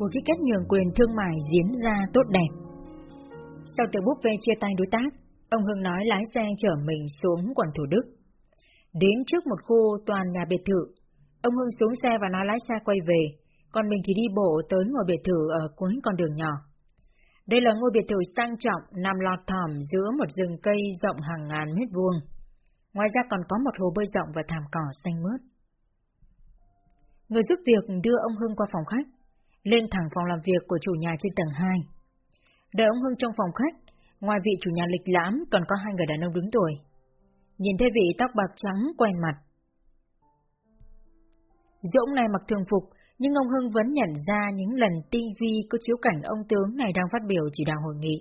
một ký kết nhường quyền thương mại diễn ra tốt đẹp. Sau từ bút về chia tay đối tác, ông Hưng nói lái xe chở mình xuống quận Thủ Đức. Đến trước một khu toàn nhà biệt thự, ông Hưng xuống xe và nói lái xe quay về, còn mình thì đi bộ tới ngôi biệt thự ở cuối con đường nhỏ. Đây là ngôi biệt thự sang trọng nằm lọt thỏm giữa một rừng cây rộng hàng ngàn mét vuông. Ngoài ra còn có một hồ bơi rộng và thảm cỏ xanh mướt. Người giúp việc đưa ông Hưng qua phòng khách, lên thẳng phòng làm việc của chủ nhà trên tầng 2. Đợi ông Hưng trong phòng khách, ngoài vị chủ nhà lịch lãm còn có hai người đàn ông đứng tuổi. Nhìn thấy vị tóc bạc trắng quen mặt. Dũng này mặc thường phục, nhưng ông Hưng vẫn nhận ra những lần TV có chiếu cảnh ông tướng này đang phát biểu chỉ đạo hội nghị.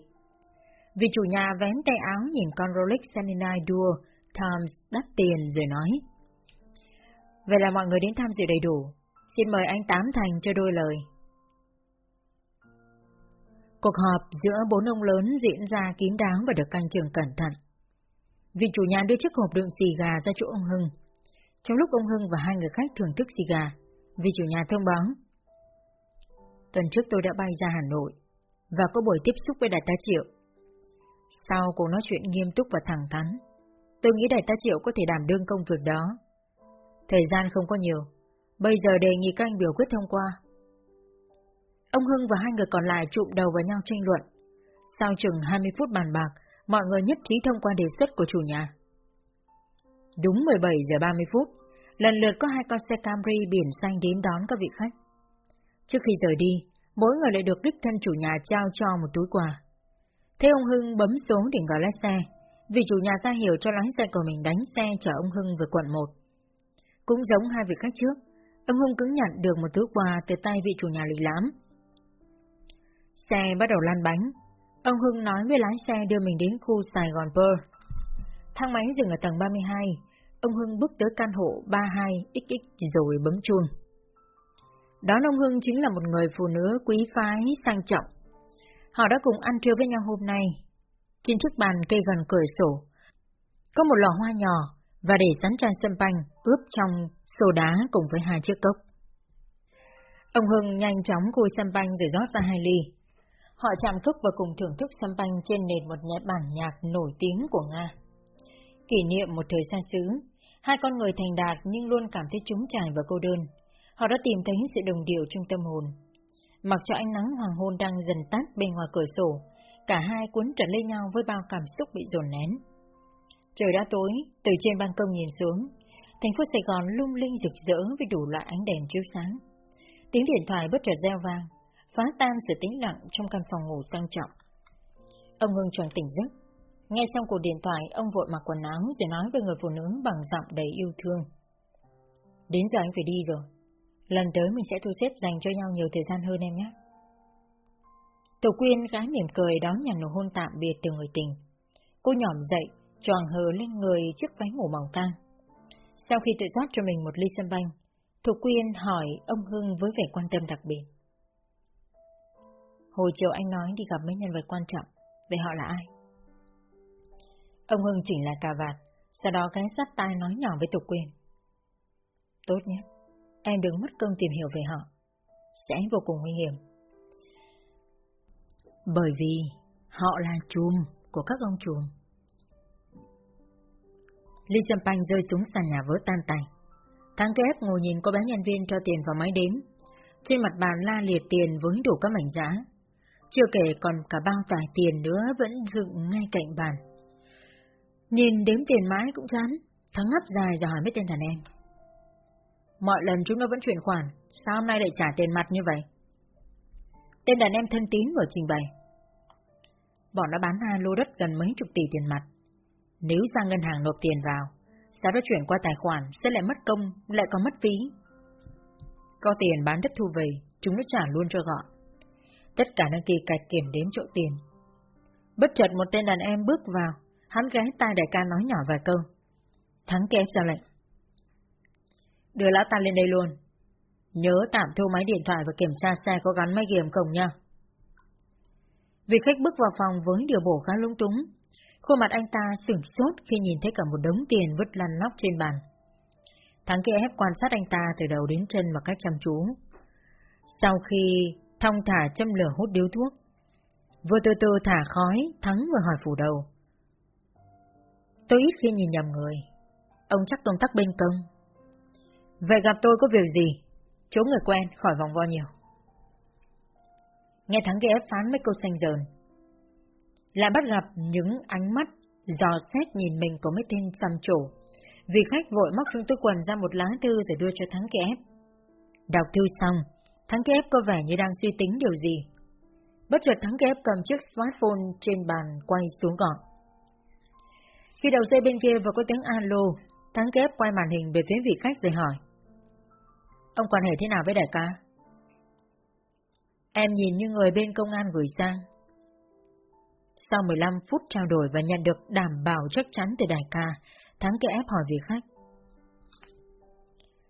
vị chủ nhà vén tay áo nhìn con Rolex 79 đua, Times đắt tiền rồi nói. Vậy là mọi người đến tham dự đầy đủ. Xin mời anh Tám Thành cho đôi lời. Cuộc họp giữa bốn ông lớn diễn ra kín đáo và được canh chừng cẩn thận. Vì chủ nhà đưa chiếc hộp đựng xì gà ra chỗ ông Hưng. Trong lúc ông Hưng và hai người khách thưởng thức xì gà, vì chủ nhà thông báo. Tuần trước tôi đã bay ra Hà Nội và có buổi tiếp xúc với đại tá Triệu. Sau cuộc nói chuyện nghiêm túc và thẳng thắn, tôi nghĩ đại tá Triệu có thể đảm đương công việc đó. Thời gian không có nhiều, bây giờ đề nghị các anh biểu quyết thông qua. Ông Hưng và hai người còn lại trụm đầu vào nhau tranh luận. Sau chừng 20 phút bàn bạc, mọi người nhất trí thông qua đề xuất của chủ nhà. Đúng 17 giờ 30 phút, lần lượt có hai con xe Camry biển xanh đến đón các vị khách. Trước khi rời đi, mỗi người lại được đích thân chủ nhà trao cho một túi quà. Thế ông Hưng bấm số để gọi lái xe, vì chủ nhà ra hiểu cho lái xe của mình đánh xe chở ông Hưng về quận 1. Cũng giống hai vị khách trước, ông Hưng cũng nhận được một túi quà từ tay vị chủ nhà lịch lãm. Xe bắt đầu lăn bánh, ông Hưng nói với lái xe đưa mình đến khu Sài Gòn Pearl. Thang máy dừng ở tầng 32, ông Hưng bước tới căn hộ 32XX rồi bấm chuông. Đón ông Hưng chính là một người phụ nữ quý phái sang trọng. Họ đã cùng ăn trưa với nhau hôm nay. Trên chiếc bàn cây gần cửa sổ, có một lọ hoa nhỏ và để sẵn chai sâm panh ướp trong sô đá cùng với hai chiếc cốc. Ông Hưng nhanh chóng cùi sâm panh rồi rót ra hai ly. Họ chạm cốc và cùng thưởng thức sâm banh trên nền một nhạc bản nhạc nổi tiếng của Nga. Kỷ niệm một thời xa xứ, hai con người thành đạt nhưng luôn cảm thấy trúng trải và cô đơn. Họ đã tìm thấy sự đồng điệu trong tâm hồn. Mặc cho ánh nắng hoàng hôn đang dần tắt bên ngoài cửa sổ, cả hai cuốn trở lên nhau với bao cảm xúc bị dồn nén. Trời đã tối, từ trên ban công nhìn xuống, thành phố Sài Gòn lung linh rực rỡ với đủ loại ánh đèn chiếu sáng. Tiếng điện thoại bất chợt reo vang, phá tan sự tĩnh lặng trong căn phòng ngủ sang trọng. Ông Hưng choàng tỉnh giấc. Nghe xong cuộc điện thoại, ông vội mặc quần áo rồi nói với người phụ nữ bằng giọng đầy yêu thương. Đến giờ anh phải đi rồi. Lần tới mình sẽ thu xếp dành cho nhau nhiều thời gian hơn em nhé. Tổ quyên gái mỉm cười đón nhận nụ hôn tạm biệt từ người tình. Cô nhỏm dậy, tròn hờ lên người chiếc váy ngủ màu tang. Sau khi tự rót cho mình một ly sâm banh, Thục Quyên hỏi ông Hưng với vẻ quan tâm đặc biệt. Hồi chiều anh nói đi gặp mấy nhân vật quan trọng, vậy họ là ai? Ông Hưng chỉnh lại cà vạt, sau đó ghé sát tai nói nhỏ với Tục Quyên. Tốt nhất, em đừng mất công tìm hiểu về họ, sẽ vô cùng nguy hiểm. Bởi vì họ là chùm của các ông chùm. Ly champagne rơi xuống sàn nhà vỡ tan tành. Thắng kép ngồi nhìn cô bé nhân viên cho tiền vào máy đếm. Trên mặt bàn la liệt tiền với đủ các mảnh giá. Chưa kể còn cả bao tải tiền nữa vẫn dựng ngay cạnh bàn. Nhìn đếm tiền mãi cũng chán, Thắng ngấp dài rồi hỏi mấy tên đàn em. Mọi lần chúng nó vẫn chuyển khoản, sao hôm nay lại trả tiền mặt như vậy? Tên đàn em thân tín vừa trình bày. Bọn nó bán hai lô đất gần mấy chục tỷ tiền mặt. Nếu sang ngân hàng nộp tiền vào, sau đó chuyển qua tài khoản sẽ lại mất công, lại còn mất phí. Có tiền bán đất thu về, chúng nó trả luôn cho gọn. Tất cả đăng ký cạch kiểm đếm chỗ tiền. Bất chợt một tên đàn em bước vào, hắn ghé tai đại ca nói nhỏ vài câu. Thắng kép ra lệnh. Đưa lão ta lên đây luôn. Nhớ tạm thu máy điện thoại và kiểm tra xe có gắn máy ghiềm không nha. Vị khách bước vào phòng với điều bổ khá lung túng. Khuôn mặt anh ta sửng sốt khi nhìn thấy cả một đống tiền vứt lăn lóc trên bàn. Thắng kia ép quan sát anh ta từ đầu đến chân một cách chăm chú. Sau khi thong thả châm lửa hút điếu thuốc. Vừa từ từ thả khói, Thắng vừa hỏi phủ đầu. Tôi ít khi nhìn nhầm người. Ông chắc công tác bên công. Vậy gặp tôi có việc gì? Chỗ người quen, khỏi vòng vo nhiều. Nghe Thắng ghé phán mấy câu xanh dờn. Lại bắt gặp những ánh mắt dò xét nhìn mình có mấy tên xăm trổ. Vì khách vội móc trong túi quần ra một lá thư rồi đưa cho Thắng kẻ ép. Đọc thư xong, Thắng kép có vẻ như đang suy tính điều gì. Bất chợt Thắng kép cầm chiếc smartphone trên bàn quay xuống gọn. Khi đầu dây bên kia vừa có tiếng alo, Thắng kép quay màn hình về phía vị khách rồi hỏi. Ông quan hệ thế nào với đại ca? Em nhìn như người bên công an gửi sang. Sau 15 phút trao đổi và nhận được đảm bảo chắc chắn từ đại ca, Thắng kép hỏi vị khách.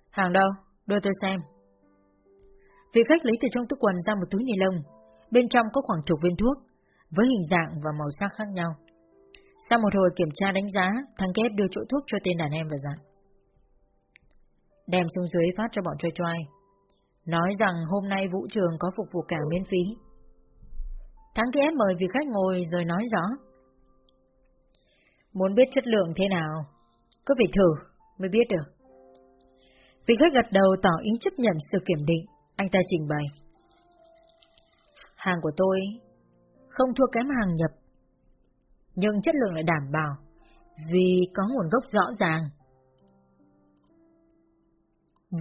Hàng đâu? Đưa tôi xem. Vị khách lấy từ trong túi quần ra một túi ni lông, bên trong có khoảng chục viên thuốc, với hình dạng và màu sắc khác nhau. Sau một hồi kiểm tra đánh giá, thằng kép đưa chỗ thuốc cho tên đàn em và dặn. Đem xuống dưới phát cho bọn trôi choai. Nói rằng hôm nay vũ trường có phục vụ cả miễn phí. Thằng kép mời vị khách ngồi rồi nói rõ. Muốn biết chất lượng thế nào, cứ phải thử mới biết được. Vị khách gật đầu tỏ ý chấp nhận sự kiểm định, anh ta trình bày. Hàng của tôi không thua kém hàng nhập, nhưng chất lượng lại đảm bảo, vì có nguồn gốc rõ ràng.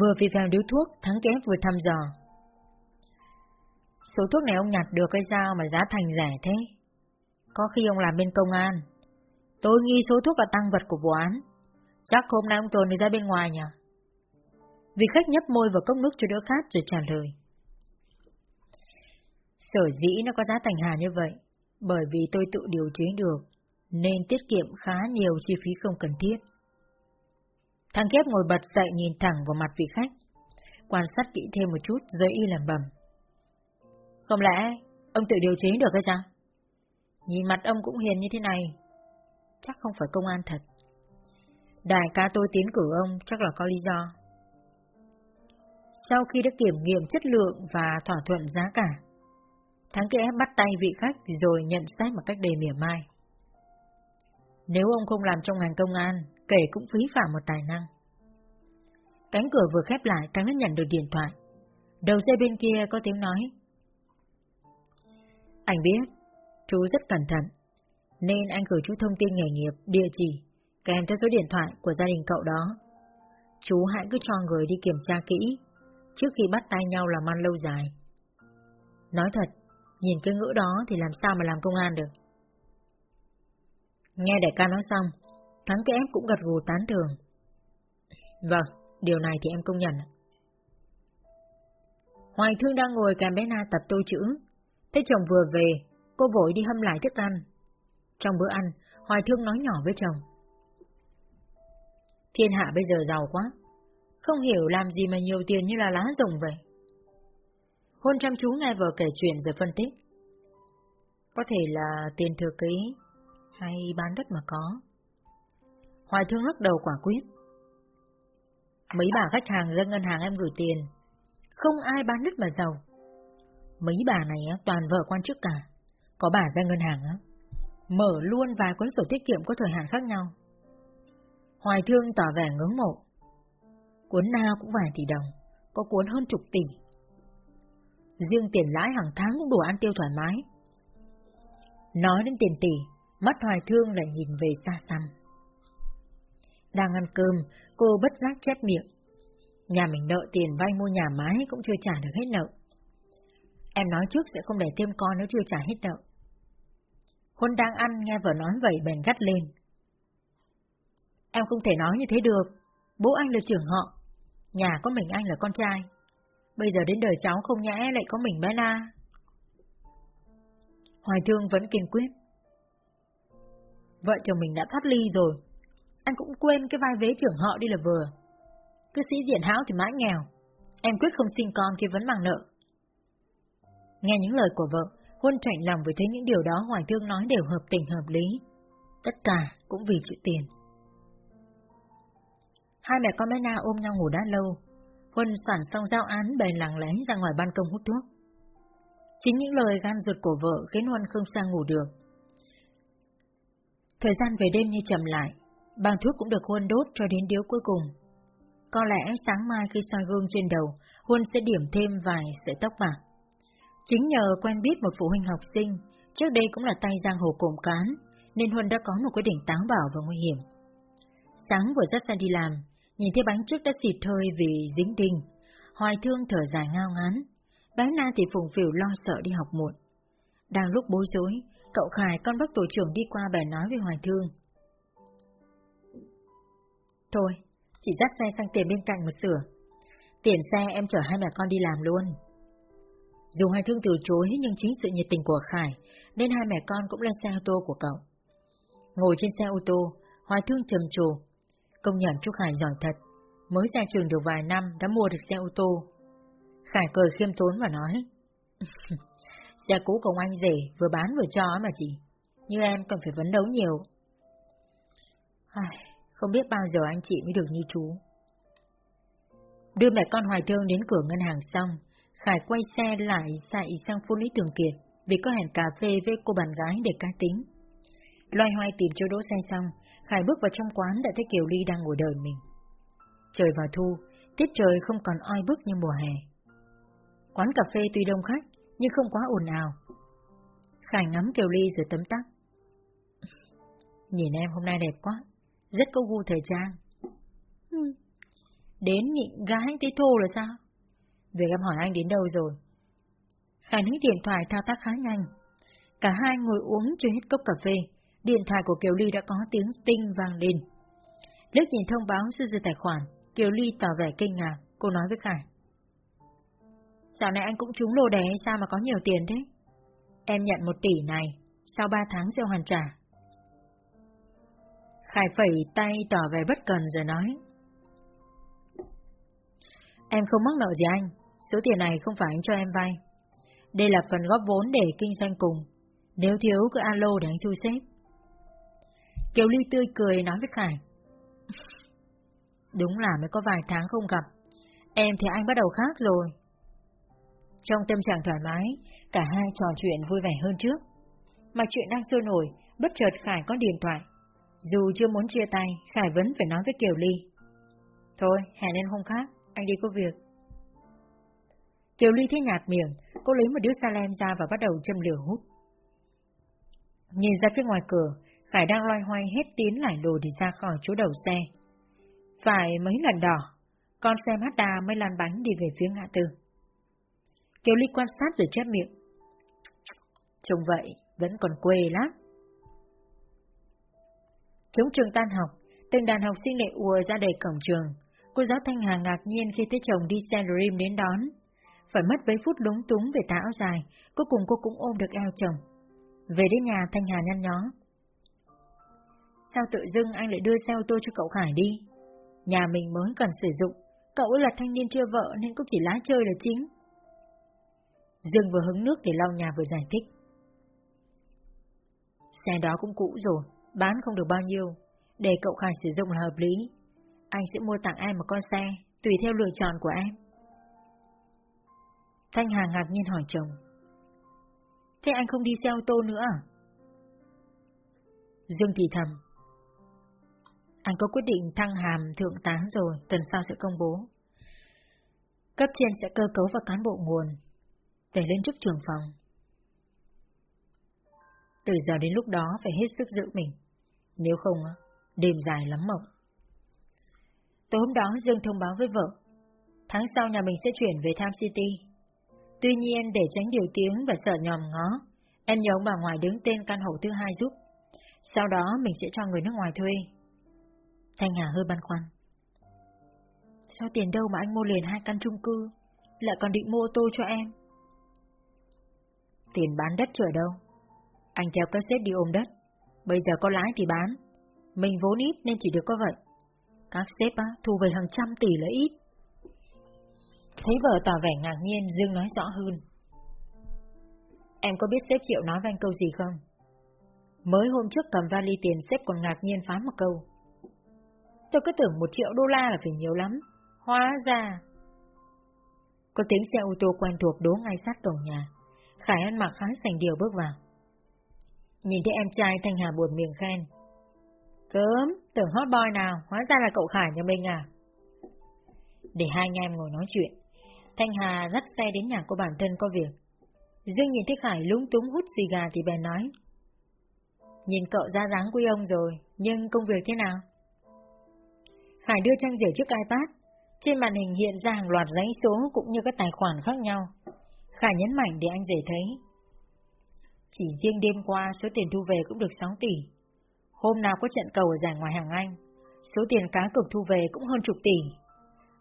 Vừa vì phèo điếu thuốc, thắng kém vừa thăm dò. Số thuốc này ông nhặt được cái sao mà giá thành rẻ thế? Có khi ông làm bên công an. Tôi nghi số thuốc là tăng vật của vụ án. Chắc hôm nay ông Tồn đi ra bên ngoài nhỉ? Vị khách nhấp môi vào cốc nước cho đỡ khát rồi trả lời. Sở dĩ nó có giá thành hà như vậy, bởi vì tôi tự điều chế được, nên tiết kiệm khá nhiều chi phí không cần thiết. Thằng kép ngồi bật dậy nhìn thẳng vào mặt vị khách, quan sát kỹ thêm một chút rồi y làm bầm. Không lẽ ông tự điều chế được hay sao? Nhìn mặt ông cũng hiền như thế này, chắc không phải công an thật. Đại ca tôi tiến cử ông chắc là có lý do. Sau khi đã kiểm nghiệm chất lượng và thỏa thuận giá cả, Thắng kẽ bắt tay vị khách rồi nhận xét một cách đầy mỉa mai. Nếu ông không làm trong ngành công an, kể cũng phí phạm một tài năng. Cánh cửa vừa khép lại, Thắng đã nhận được điện thoại. Đầu dây bên kia có tiếng nói. Anh biết, chú rất cẩn thận, nên anh gửi chú thông tin nghề nghiệp, địa chỉ, kèm theo số điện thoại của gia đình cậu đó. Chú hãy cứ cho người đi kiểm tra kỹ, trước khi bắt tay nhau làm ăn lâu dài. Nói thật, nhìn cái ngữ đó thì làm sao mà làm công an được. Nghe đại ca nói xong, thắng cái cũng gật gù tán thường. Vâng, điều này thì em công nhận. Hoài Thương đang ngồi kèm bé Na tập tô chữ. Thấy chồng vừa về, cô vội đi hâm lại thức ăn. Trong bữa ăn, Hoài Thương nói nhỏ với chồng. Thiên hạ bây giờ giàu quá, không hiểu làm gì mà nhiều tiền như là lá rồng vậy. Hôn chăm chú nghe vợ kể chuyện rồi phân tích. Có thể là tiền thừa ký hay bán đất mà có. Hoài thương lắc đầu quả quyết. Mấy bà khách hàng ra ngân hàng em gửi tiền, không ai bán đất mà giàu. Mấy bà này toàn vợ quan chức cả, có bà ra ngân hàng á, mở luôn vài cuốn sổ tiết kiệm có thời hạn khác nhau. Hoài thương tỏ vẻ ngưỡng mộ. Cuốn nào cũng vài tỷ đồng, có cuốn hơn chục tỷ. Riêng tiền lãi hàng tháng cũng đủ ăn tiêu thoải mái. Nói đến tiền tỷ, mắt hoài thương lại nhìn về xa xăm. Đang ăn cơm, cô bất giác chép miệng. Nhà mình nợ tiền vay mua nhà mái cũng chưa trả được hết nợ. Em nói trước sẽ không để thêm con nếu chưa trả hết nợ. Huân đang ăn nghe vợ nói vậy bèn gắt lên. Em không thể nói như thế được, bố anh là trưởng họ, nhà có mình anh là con trai. Bây giờ đến đời cháu không nhẽ lại có mình bé Na. Hoài Thương vẫn kiên quyết. Vợ chồng mình đã thoát ly rồi, anh cũng quên cái vai vế trưởng họ đi là vừa. Cứ sĩ diện hão thì mãi nghèo, em quyết không sinh con khi vẫn mang nợ. Nghe những lời của vợ, Huân chạy lòng với thấy những điều đó Hoài Thương nói đều hợp tình hợp lý. Tất cả cũng vì chữ tiền. Hai mẹ con bé Na ôm nhau ngủ đã lâu. Huân soạn xong giao án bèn lặng lẽ ra ngoài ban công hút thuốc. Chính những lời gan ruột của vợ khiến Huân không sang ngủ được. Thời gian về đêm như chậm lại, bàn thuốc cũng được Huân đốt cho đến điếu cuối cùng. Có lẽ sáng mai khi soi gương trên đầu, Huân sẽ điểm thêm vài sợi tóc bạc. Chính nhờ quen biết một phụ huynh học sinh, trước đây cũng là tay giang hồ cộm cán, nên Huân đã có một quyết định táo bảo và nguy hiểm. Sáng vừa dắt ra đi làm, nhìn thấy bánh trước đã xịt hơi vì dính đinh. Hoài thương thở dài ngao ngán. Bé Na thì phùng phiểu lo sợ đi học muộn. Đang lúc bối rối, cậu Khải con bác tổ trưởng đi qua bè nói với Hoài thương. Thôi, chỉ dắt xe sang tiền bên cạnh một sửa. Tiền xe em chở hai mẹ con đi làm luôn. Dù Hoài Thương từ chối nhưng chính sự nhiệt tình của Khải nên hai mẹ con cũng lên xe ô tô của cậu. Ngồi trên xe ô tô, Hoài Thương trầm trồ. Công nhận trúc Khải giỏi thật, mới ra trường được vài năm đã mua được xe ô tô. Khải cười khiêm tốn và nói, xe cũ của anh rể vừa bán vừa cho mà chị, như em cần phải vấn đấu nhiều. Ai, không biết bao giờ anh chị mới được như chú. Đưa mẹ con Hoài Thương đến cửa ngân hàng xong, Khải quay xe lại chạy sang phố Lý Thường Kiệt vì có hẹn cà phê với cô bạn gái để cá tính. Loay hoay tìm chỗ đỗ xe xong, Khải bước vào trong quán đã thấy Kiều Ly đang ngồi đợi mình. Trời vào thu, tiết trời không còn oi bức như mùa hè. Quán cà phê tuy đông khách, nhưng không quá ồn ào. Khải ngắm Kiều Ly rồi tấm tắc. Nhìn em hôm nay đẹp quá, rất có gu thời trang. Ừ, đến nhịn gái anh tí thô là sao? Việc em hỏi anh đến đâu rồi? Khải lấy điện thoại thao tác khá nhanh. Cả hai ngồi uống chưa hết cốc cà phê, điện thoại của Kiều Ly đã có tiếng tinh vang lên. Lúc nhìn thông báo sư dư tài khoản, Kiều Ly tỏ vẻ kinh ngạc, cô nói với Khải. Dạo này anh cũng trúng lô đề sao mà có nhiều tiền thế? Em nhận một tỷ này, sau ba tháng sẽ hoàn trả. Khải phẩy tay tỏ vẻ bất cần rồi nói. Em không mắc nợ gì anh, số tiền này không phải anh cho em vay. Đây là phần góp vốn để kinh doanh cùng, nếu thiếu cứ alo để anh thu xếp. Kiều Ly tươi cười nói với Khải. Đúng là mới có vài tháng không gặp, em thì anh bắt đầu khác rồi. Trong tâm trạng thoải mái, cả hai trò chuyện vui vẻ hơn trước. Mà chuyện đang sôi nổi, bất chợt Khải có điện thoại. Dù chưa muốn chia tay, Khải vẫn phải nói với Kiều Ly. Thôi, hẹn lên hôm khác, anh đi có việc. Kiều Ly thấy nhạt miệng, cô lấy một điếu salem ra và bắt đầu châm lửa hút. Nhìn ra phía ngoài cửa, Khải đang loay hoay hết tiến lại đồ để ra khỏi chỗ đầu xe. Phải mấy lần đỏ, con xe Mazda mới lăn bánh đi về phía ngã tư. Kiều Ly quan sát rồi chép miệng. Trông vậy, vẫn còn quê lắm. Chống trường tan học, từng đàn học sinh lệ ùa ra đầy cổng trường. Cô giáo Thanh Hà ngạc nhiên khi thấy chồng đi xe Dream đến đón. Phải mất mấy phút lúng túng về tà áo dài, cuối cùng cô cũng ôm được eo chồng. Về đến nhà Thanh Hà nhăn nhó. Sao tự dưng anh lại đưa xe ô tô cho cậu Khải đi? Nhà mình mới cần sử dụng, cậu là thanh niên chưa vợ nên cũng chỉ lái chơi là chính. Dương vừa hứng nước để lau nhà vừa giải thích. Xe đó cũng cũ rồi, bán không được bao nhiêu, để cậu Khải sử dụng là hợp lý. Anh sẽ mua tặng em một con xe, tùy theo lựa chọn của em. Thanh Hà ngạc nhiên hỏi chồng. Thế anh không đi xe ô tô nữa à? Dương thì thầm. Anh có quyết định thăng hàm thượng tá rồi, tuần sau sẽ công bố. Cấp trên sẽ cơ cấu vào cán bộ nguồn, để lên chức trưởng phòng. Từ giờ đến lúc đó phải hết sức giữ mình, nếu không, đêm dài lắm mộng. Tối hôm đó Dương thông báo với vợ, tháng sau nhà mình sẽ chuyển về Tham City. Tuy nhiên để tránh điều tiếng và sợ nhòm ngó, em nhớ ông bà ngoài đứng tên căn hộ thứ hai giúp. Sau đó mình sẽ cho người nước ngoài thuê. Thanh Hà hơi băn khoăn. Sao tiền đâu mà anh mua liền hai căn chung cư, lại còn định mua ô tô cho em? Tiền bán đất trời đâu. Anh theo các xếp đi ôm đất. Bây giờ có lãi thì bán. Mình vốn ít nên chỉ được có vậy. Các xếp á, thu về hàng trăm tỷ là ít. Thấy vợ tỏ vẻ ngạc nhiên, Dương nói rõ hơn. Em có biết sếp Triệu nói với anh câu gì không? Mới hôm trước cầm vali tiền sếp còn ngạc nhiên phán một câu. Tôi cứ tưởng một triệu đô la là phải nhiều lắm. Hóa ra... Có tiếng xe ô tô quen thuộc đố ngay sát cổng nhà. Khải ăn mặc khá sành điều bước vào. Nhìn thấy em trai Thanh Hà buồn miệng khen. Cớm, tưởng hot boy nào, hóa ra là cậu Khải nhà mình à? Để hai anh em ngồi nói chuyện, Thanh Hà dắt xe đến nhà của bản thân có việc. Dương nhìn thấy Khải lúng túng hút xì gà thì bèn nói. Nhìn cậu ra dáng quý ông rồi, nhưng công việc thế nào? Khải đưa trang rể trước iPad, trên màn hình hiện ra hàng loạt giấy số cũng như các tài khoản khác nhau. Khải nhấn mạnh để anh rể thấy. Chỉ riêng đêm qua số tiền thu về cũng được 6 tỷ. Hôm nào có trận cầu ở giải ngoài hàng Anh, số tiền cá cược thu về cũng hơn chục tỷ.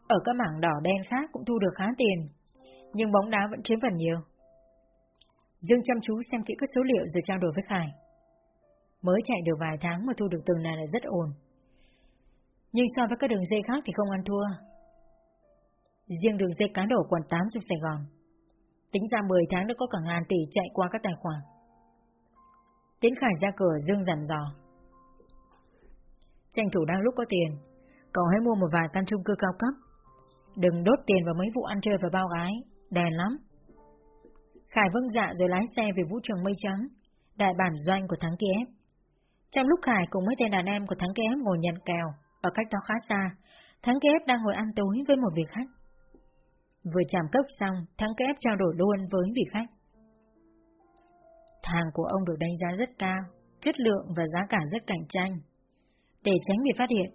Ở các mảng đỏ đen khác cũng thu được khá tiền, nhưng bóng đá vẫn chiếm phần nhiều. Dương chăm chú xem kỹ các số liệu rồi trao đổi với Khải. Mới chạy được vài tháng mà thu được từng này là rất ổn. Nhưng so với các đường dây khác thì không ăn thua. Riêng đường dây cá đổ quần 8 trong Sài Gòn. Tính ra 10 tháng đã có cả ngàn tỷ chạy qua các tài khoản. Tiến Khải ra cửa Dương dặn dò. Tranh thủ đang lúc có tiền, cậu hãy mua một vài căn chung cư cao cấp. Đừng đốt tiền vào mấy vụ ăn chơi và bao gái, đèn lắm. Khải vâng dạ rồi lái xe về vũ trường mây trắng, đại bản doanh của Thắng Kiev. Trong lúc Khải cùng mấy tên đàn em của Thắng Kiev ngồi nhận kèo, ở cách đó khá xa, Thắng Kép đang ngồi ăn tối với một vị khách. Vừa chạm cốc xong, Thắng Kép trao đổi luôn với vị khách. Hàng của ông được đánh giá rất cao, chất lượng và giá cả rất cạnh tranh. Để tránh bị phát hiện,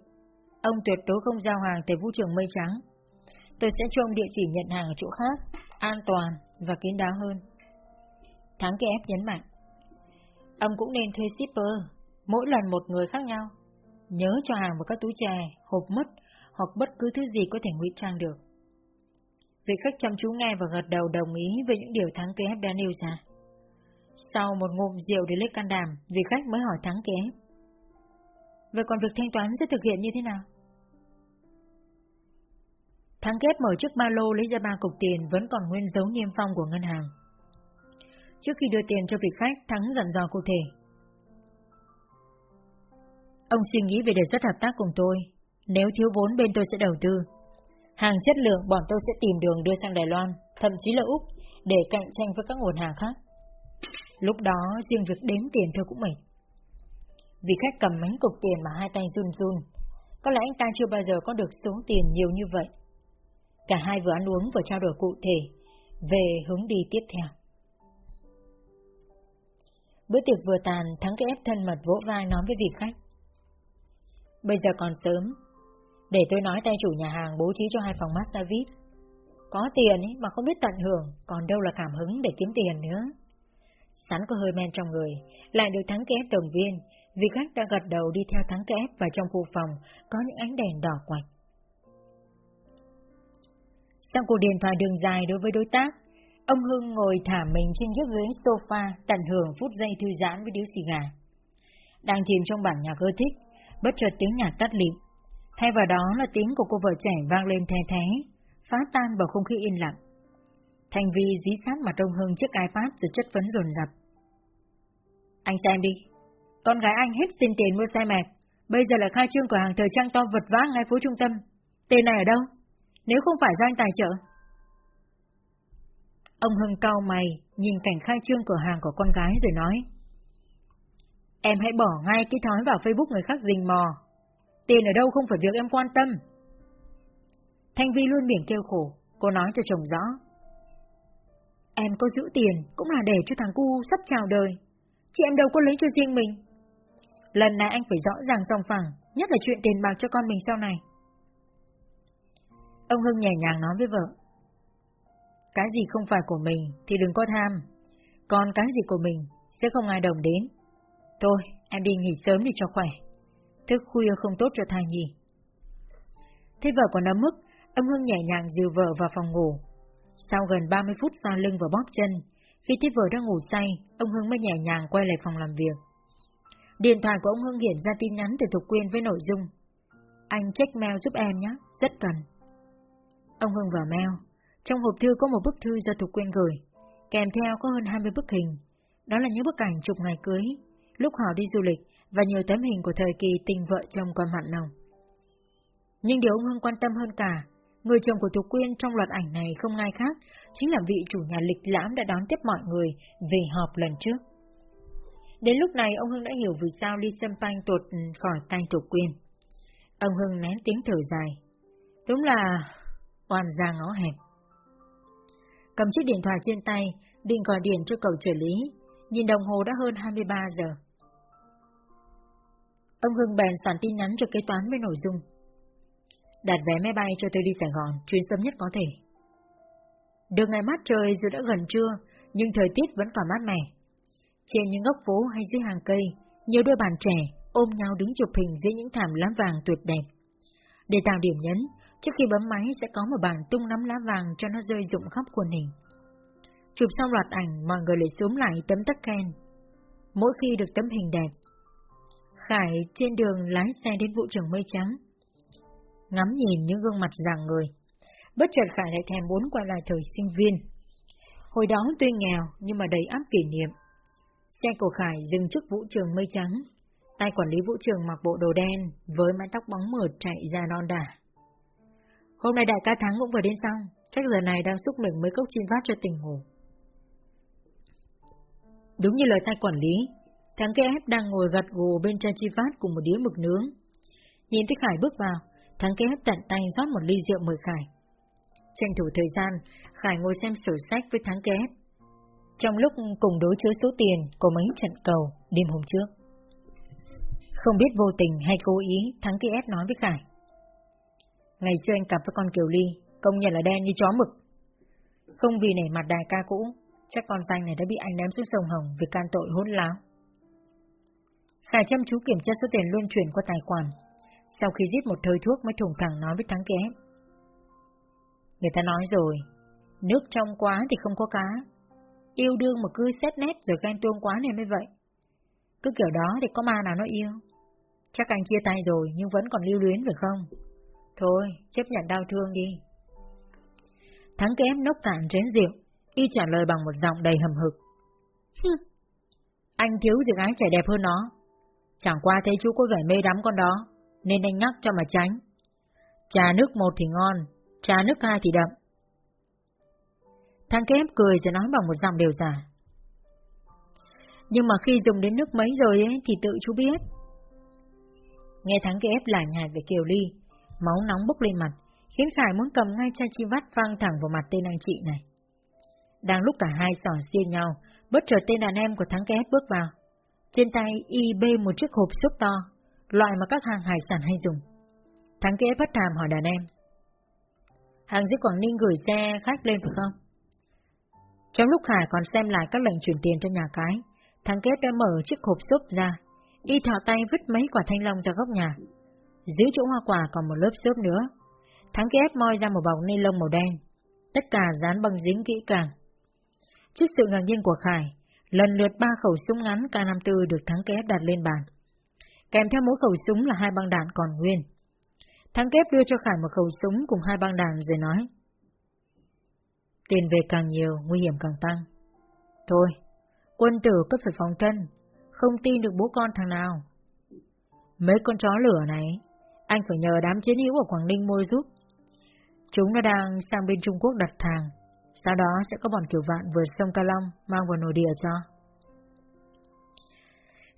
ông tuyệt đối không giao hàng tới vũ trường mây trắng. Tôi sẽ cho ông địa chỉ nhận hàng ở chỗ khác, an toàn và kín đáo hơn. Thắng KF nhấn mạnh. Ông cũng nên thuê shipper, mỗi lần một người khác nhau. Nhớ cho hàng vào các túi chè, hộp mứt hoặc bất cứ thứ gì có thể ngụy trang được. Vị khách chăm chú nghe và gật đầu đồng ý với những điều thắng kế đã nêu ra. Sau một ngụm rượu để lấy can đảm, vị khách mới hỏi thắng kế. Vậy còn việc thanh toán sẽ thực hiện như thế nào? Thắng kết mở chiếc ba lô lấy ra ba cục tiền vẫn còn nguyên dấu niêm phong của ngân hàng. Trước khi đưa tiền cho vị khách, Thắng dặn dò cụ thể. Ông suy nghĩ về đề xuất hợp tác cùng tôi. Nếu thiếu vốn bên tôi sẽ đầu tư. Hàng chất lượng bọn tôi sẽ tìm đường đưa sang Đài Loan, thậm chí là Úc, để cạnh tranh với các nguồn hàng khác. Lúc đó riêng việc đếm tiền thôi cũng mệt. Vì khách cầm mấy cục tiền mà hai tay run run, có lẽ anh ta chưa bao giờ có được số tiền nhiều như vậy. Cả hai vừa ăn uống vừa trao đổi cụ thể về hướng đi tiếp theo. Bữa tiệc vừa tàn, Thắng cái ép thân mật vỗ vai nói với vị khách. Bây giờ còn sớm, để tôi nói tay chủ nhà hàng bố trí cho hai phòng massage VIP. Có tiền ấy mà không biết tận hưởng, còn đâu là cảm hứng để kiếm tiền nữa. Sắn có hơi men trong người, lại được thắng kép đồng viên, vì khách đã gật đầu đi theo thắng kép và trong khu phòng có những ánh đèn đỏ quạch. Sau cuộc điện thoại đường dài đối với đối tác, ông Hưng ngồi thả mình trên chiếc ghế sofa tận hưởng phút giây thư giãn với điếu xì gà. Đang chìm trong bản nhạc ưa thích, bất chợt tiếng nhạc tắt lịm. Thay vào đó là tiếng của cô vợ trẻ vang lên the thế, phá tan bầu không khí yên lặng. Thành Vi dí sát mặt ông Hưng chiếc iPad rồi chất vấn dồn dập. Anh xem đi, con gái anh hết xin tiền mua xe mẹt, bây giờ là khai trương cửa hàng thời trang to vật vã ngay phố trung tâm. Tiền này ở đâu? Nếu không phải do anh tài trợ. Ông Hưng cau mày, nhìn cảnh khai trương cửa hàng của con gái rồi nói. Em hãy bỏ ngay cái thói vào Facebook người khác rình mò. Tiền ở đâu không phải việc em quan tâm. Thanh Vi luôn miệng kêu khổ, cô nói cho chồng rõ. Em có giữ tiền cũng là để cho thằng cu sắp chào đời. Chị em đâu có lấy cho riêng mình. Lần này anh phải rõ ràng song phẳng, nhất là chuyện tiền bạc cho con mình sau này. Ông Hưng nhẹ nhàng nói với vợ. Cái gì không phải của mình thì đừng có tham, còn cái gì của mình sẽ không ai đồng đến. Thôi, em đi nghỉ sớm đi cho khỏe. Thức khuya không tốt cho thai nhi. Thế vợ còn ấm mức, ông Hưng nhẹ nhàng dìu vợ vào phòng ngủ. Sau gần 30 phút xoa lưng và bóp chân, khi thấy vợ đang ngủ say, ông Hưng mới nhẹ nhàng quay lại phòng làm việc. Điện thoại của ông Hưng hiện ra tin nhắn từ Thục Quyên với nội dung. Anh check mail giúp em nhé, rất cần. Ông Hưng vào mail. Trong hộp thư có một bức thư do Thục Quyên gửi, kèm theo có hơn 20 bức hình. Đó là những bức ảnh chụp ngày cưới, lúc họ đi du lịch và nhiều tấm hình của thời kỳ tình vợ chồng còn mặn nồng. Nhưng điều ông Hưng quan tâm hơn cả Người chồng của Thục Quyên trong loạt ảnh này không ai khác, chính là vị chủ nhà lịch lãm đã đón tiếp mọi người về họp lần trước. Đến lúc này ông Hưng đã hiểu vì sao Ly Sâm Panh tuột khỏi tay Thục Quyên. Ông Hưng nén tiếng thở dài. Đúng là oan ra ngõ hẹp. Cầm chiếc điện thoại trên tay, định gọi điện cho cậu trợ lý, nhìn đồng hồ đã hơn 23 giờ. Ông Hưng bèn soạn tin nhắn cho kế toán với nội dung. Đặt vé máy bay cho tôi đi Sài Gòn, chuyến sớm nhất có thể. Được ngày mát trời dù đã gần trưa, nhưng thời tiết vẫn còn mát mẻ. Trên những góc phố hay dưới hàng cây, nhiều đôi bàn trẻ ôm nhau đứng chụp hình dưới những thảm lá vàng tuyệt đẹp. Để tạo điểm nhấn, trước khi bấm máy sẽ có một bàn tung nắm lá vàng cho nó rơi rụng khắp khuôn hình. Chụp xong loạt ảnh, mọi người lại xuống lại tấm tắc khen. Mỗi khi được tấm hình đẹp, Khải trên đường lái xe đến vụ trường mây trắng. Ngắm nhìn những gương mặt ràng người. Bất chợt Khải lại thèm muốn quay lại thời sinh viên. Hồi đó tuy nghèo nhưng mà đầy áp kỷ niệm. Xe của Khải dừng trước vũ trường mây trắng. Tay quản lý vũ trường mặc bộ đồ đen với mái tóc bóng mượt chạy ra non đà. Hôm nay đại ca Thắng cũng vừa đến xong, chắc giờ này đang xúc miệng mấy cốc chim vát cho tình ngủ. Đúng như lời thay quản lý, thằng kế ép đang ngồi gật gù bên trên chi phát cùng một đĩa mực nướng. Nhìn thấy Khải bước vào, thằng kế ép tận tay rót một ly rượu mời Khải. Tranh thủ thời gian, Khải ngồi xem sổ sách với thằng kế ép. Trong lúc cùng đối chứa số tiền của mấy trận cầu đêm hôm trước. Không biết vô tình hay cố ý, thắng kế ép nói với Khải. Ngày xưa anh cặp với con Kiều Ly, công nhận là đen như chó mực. Không vì nể mặt đại ca cũ, chắc con danh này đã bị anh ném xuống sông Hồng vì can tội hỗn láo. Khải chăm chú kiểm tra số tiền luân chuyển qua tài khoản. Sau khi giết một thời thuốc mới thủng thẳng nói với Thắng Kém. Người ta nói rồi, nước trong quá thì không có cá. Yêu đương mà cứ xét nét rồi ghen tuông quá nên mới vậy. Cứ kiểu đó thì có ma nào nó yêu. Chắc anh chia tay rồi nhưng vẫn còn lưu luyến phải không? Thôi, chấp nhận đau thương đi. Thắng kém nốc cạn rến rượu, y trả lời bằng một giọng đầy hầm hực. anh thiếu gì gái trẻ đẹp hơn nó. Chẳng qua thấy chú có vẻ mê đắm con đó, nên anh nhắc cho mà tránh. Trà nước một thì ngon, trà nước hai thì đậm. Thằng kém cười rồi nói bằng một giọng đều giả. Nhưng mà khi dùng đến nước mấy rồi ấy, thì tự chú biết. Nghe thắng kép lại nhạt về Kiều Ly, máu nóng bốc lên mặt, khiến Khải muốn cầm ngay chai chi vắt văng thẳng vào mặt tên anh chị này. Đang lúc cả hai sỏ xiên nhau, bất chợt tên đàn em của thắng kép bước vào. Trên tay y bê một chiếc hộp xúc to, loại mà các hàng hải sản hay dùng. Thắng kép bất thàm hỏi đàn em. Hàng dưới Quảng Ninh gửi xe khách lên phải không? Trong lúc hải còn xem lại các lệnh chuyển tiền cho nhà cái, thằng Kết đã mở chiếc hộp xốp ra, y thỏ tay vứt mấy quả thanh long ra góc nhà. Dưới chỗ hoa quả còn một lớp xốp nữa. Thắng Kết moi ra một bọc ni lông màu đen, tất cả dán băng dính kỹ càng. Trước sự ngạc nhiên của Khải, lần lượt ba khẩu súng ngắn K54 được Thắng Kép đặt lên bàn. Kèm theo mỗi khẩu súng là hai băng đạn còn nguyên. Thắng Kép đưa cho Khải một khẩu súng cùng hai băng đạn rồi nói. Tiền về càng nhiều, nguy hiểm càng tăng. Thôi, quân tử cứ phải phòng thân, không tin được bố con thằng nào. Mấy con chó lửa này, anh phải nhờ đám chiến hữu ở Quảng Ninh mua giúp. Chúng nó đang sang bên Trung Quốc đặt hàng, sau đó sẽ có bọn kiểu vạn vượt sông Ca Long mang vào nội địa cho.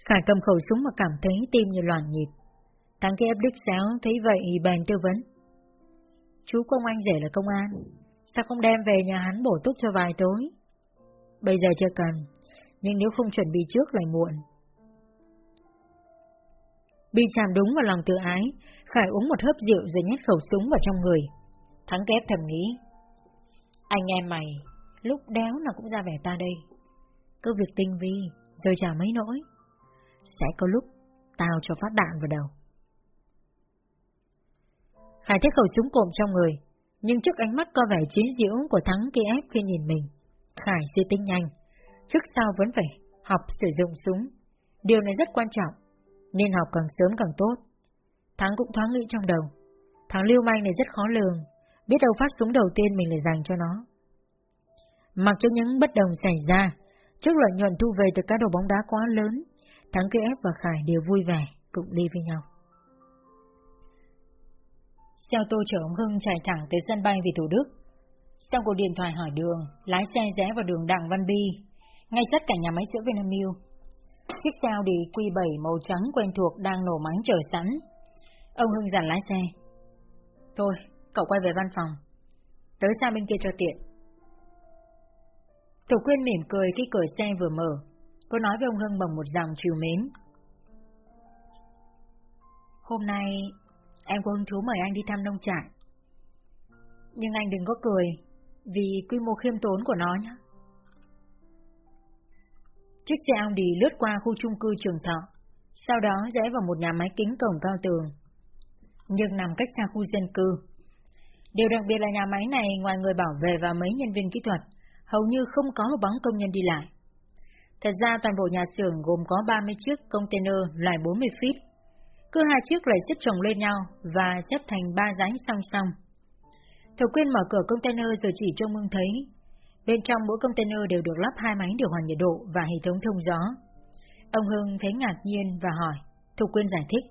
Khải cầm khẩu súng mà cảm thấy tim như loạn nhịp. Thằng kia ép đích xéo thấy vậy bèn tư vấn. Chú công anh rể là công an, sao không đem về nhà hắn bổ túc cho vài tối? Bây giờ chưa cần, nhưng nếu không chuẩn bị trước lại muộn. Bị chạm đúng vào lòng tự ái, Khải uống một hớp rượu rồi nhét khẩu súng vào trong người. Thắng kép thầm nghĩ. Anh em mày, lúc đéo nào cũng ra vẻ ta đây. Cứ việc tinh vi, rồi chả mấy nỗi. Sẽ có lúc tao cho phát đạn vào đầu. Khải thấy khẩu súng cộm trong người, nhưng trước ánh mắt có vẻ chiến diễu của Thắng kia ép khi nhìn mình, Khải suy tính nhanh, trước sau vẫn phải học sử dụng súng. Điều này rất quan trọng, nên học càng sớm càng tốt. Thắng cũng thoáng nghĩ trong đầu, thằng lưu manh này rất khó lường, biết đâu phát súng đầu tiên mình lại dành cho nó. Mặc cho những bất đồng xảy ra, trước lợi nhuận thu về từ các đồ bóng đá quá lớn, Thắng kia và Khải đều vui vẻ, cùng đi với nhau. Xe ô tô chở ông Hưng chạy thẳng tới sân bay về Thủ Đức. Trong cuộc điện thoại hỏi đường, lái xe rẽ vào đường Đặng Văn Bi, ngay sát cả nhà máy sữa Vinamilk. Chiếc xe đi Q7 màu trắng quen thuộc đang nổ máy chờ sẵn. Ông Hưng dặn lái xe. Thôi, cậu quay về văn phòng. Tới xa bên kia cho tiện. Thủ Quyên mỉm cười khi cửa xe vừa mở. Cô nói với ông Hưng bằng một dòng trìu mến. Hôm nay, em có hứng thú mời anh đi thăm nông trại. Nhưng anh đừng có cười, vì quy mô khiêm tốn của nó nhé. Chiếc xe Audi lướt qua khu chung cư Trường Thọ, sau đó rẽ vào một nhà máy kính cổng cao tường, nhưng nằm cách xa khu dân cư. Điều đặc biệt là nhà máy này ngoài người bảo vệ và mấy nhân viên kỹ thuật, hầu như không có một bóng công nhân đi lại. Thật ra toàn bộ nhà xưởng gồm có 30 chiếc container loại 40 feet. Cứ hai chiếc lại xếp chồng lên nhau và xếp thành ba dãy song song. Thầu Quyên mở cửa container rồi chỉ cho Mương thấy. Bên trong mỗi container đều được lắp hai máy điều hòa nhiệt độ và hệ thống thông gió. Ông Hưng thấy ngạc nhiên và hỏi. Thục Quyên giải thích.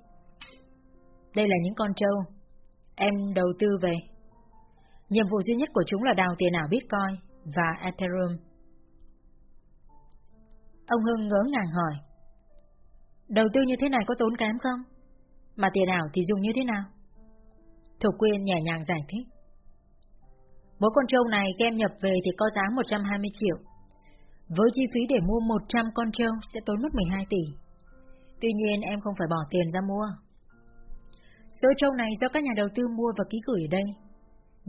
Đây là những con trâu. Em đầu tư về. Nhiệm vụ duy nhất của chúng là đào tiền ảo Bitcoin và Ethereum. Ông Hưng ngỡ ngàng hỏi. Đầu tư như thế này có tốn kém không? Mà tiền ảo thì dùng như thế nào? Thục Quyên nhẹ nhàng giải thích. Mỗi con trâu này các em nhập về thì có giá 120 triệu. Với chi phí để mua 100 con trâu sẽ tốn mất 12 tỷ. Tuy nhiên em không phải bỏ tiền ra mua. Số trâu này do các nhà đầu tư mua và ký gửi ở đây.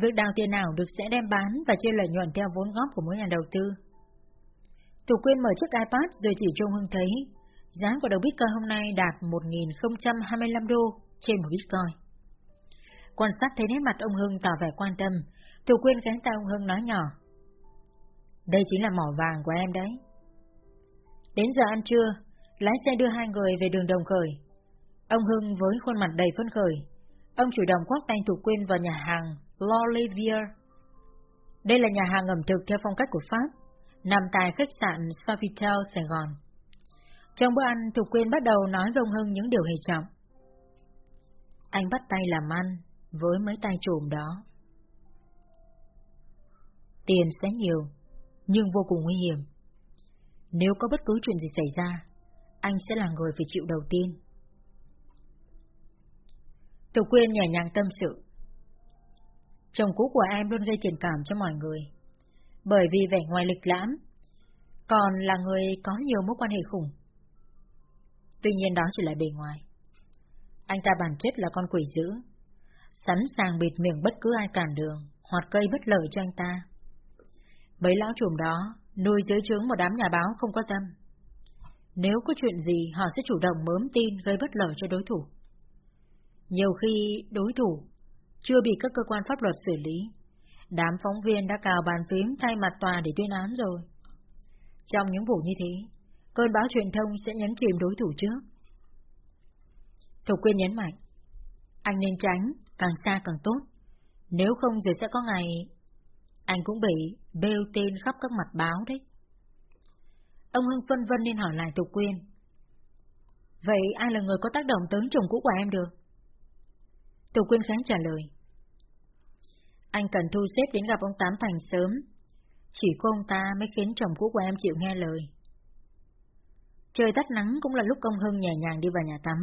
Việc đào tiền nào được sẽ đem bán và chia lợi nhuận theo vốn góp của mỗi nhà đầu tư. Thủ Quyên mở chiếc iPad rồi chỉ Trung Hưng thấy giá của đồng Bitcoin hôm nay đạt 1.025 đô trên một Bitcoin. Quan sát thấy nét mặt ông Hưng tỏ vẻ quan tâm, Thủ Quyên cánh tay ông Hưng nói nhỏ. Đây chính là mỏ vàng của em đấy. Đến giờ ăn trưa, lái xe đưa hai người về đường Đồng Khởi. Ông Hưng với khuôn mặt đầy phấn khởi, ông chủ động khoác tay Thủ Quyên vào nhà hàng L'Olivier. Đây là nhà hàng ẩm thực theo phong cách của Pháp, nằm tại khách sạn Sofitel Sài Gòn. Trong bữa ăn, Thục Quyên bắt đầu nói rông hơn Hưng những điều hệ trọng. Anh bắt tay làm ăn với mấy tay trùm đó. Tiền sẽ nhiều, nhưng vô cùng nguy hiểm. Nếu có bất cứ chuyện gì xảy ra, anh sẽ là người phải chịu đầu tiên. Tổ quyên nhẹ nhàng tâm sự. Chồng cũ của em luôn gây thiện cảm cho mọi người, bởi vì vẻ ngoài lịch lãm, còn là người có nhiều mối quan hệ khủng. Tuy nhiên đó chỉ là bề ngoài. Anh ta bản chất là con quỷ dữ, sẵn sàng bịt miệng bất cứ ai cản đường, hoặc cây bất lợi cho anh ta. Mấy lão trùm đó nuôi dưới trướng một đám nhà báo không có tâm. Nếu có chuyện gì, họ sẽ chủ động mớm tin gây bất lợi cho đối thủ. Nhiều khi đối thủ chưa bị các cơ quan pháp luật xử lý, đám phóng viên đã cào bàn phím thay mặt tòa để tuyên án rồi. Trong những vụ như thế, cơn báo truyền thông sẽ nhấn chìm đối thủ trước. Thục Quyên nhấn mạnh, anh nên tránh, càng xa càng tốt, nếu không rồi sẽ có ngày anh cũng bị bêu tên khắp các mặt báo đấy. Ông Hưng phân vân nên hỏi lại Thục Quyên. Vậy ai là người có tác động tới chồng cũ của em được? Thục Quyên kháng trả lời. Anh cần thu xếp đến gặp ông Tám Thành sớm. Chỉ có ông ta mới khiến chồng cũ của em chịu nghe lời. Trời tắt nắng cũng là lúc ông Hưng nhẹ nhàng đi vào nhà tắm.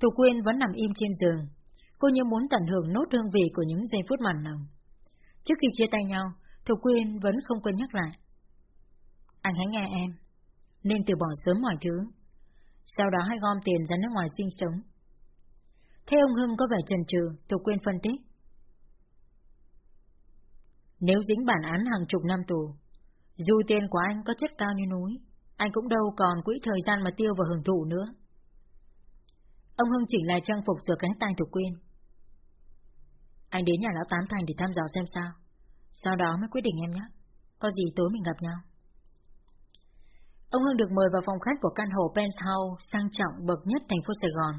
Tục Quyên vẫn nằm im trên giường. Cô như muốn tận hưởng nốt hương vị của những giây phút mặn nồng. Trước khi chia tay nhau, Thục Quyên vẫn không quên nhắc lại. Anh hãy nghe em, nên từ bỏ sớm mọi thứ. Sau đó hãy gom tiền ra nước ngoài sinh sống. Thế ông Hưng có vẻ trần trừ, Thục Quyên phân tích. Nếu dính bản án hàng chục năm tù, dù tiền của anh có chất cao như núi, anh cũng đâu còn quỹ thời gian mà tiêu vào hưởng thụ nữa. Ông Hưng chỉnh lại trang phục sửa cánh tay Thục Quyên. Anh đến nhà lão Tám Thành để thăm dò xem sao. Sau đó mới quyết định em nhé. Có gì tối mình gặp nhau. Ông Hưng được mời vào phòng khách của căn hộ penthouse sang trọng bậc nhất thành phố Sài Gòn.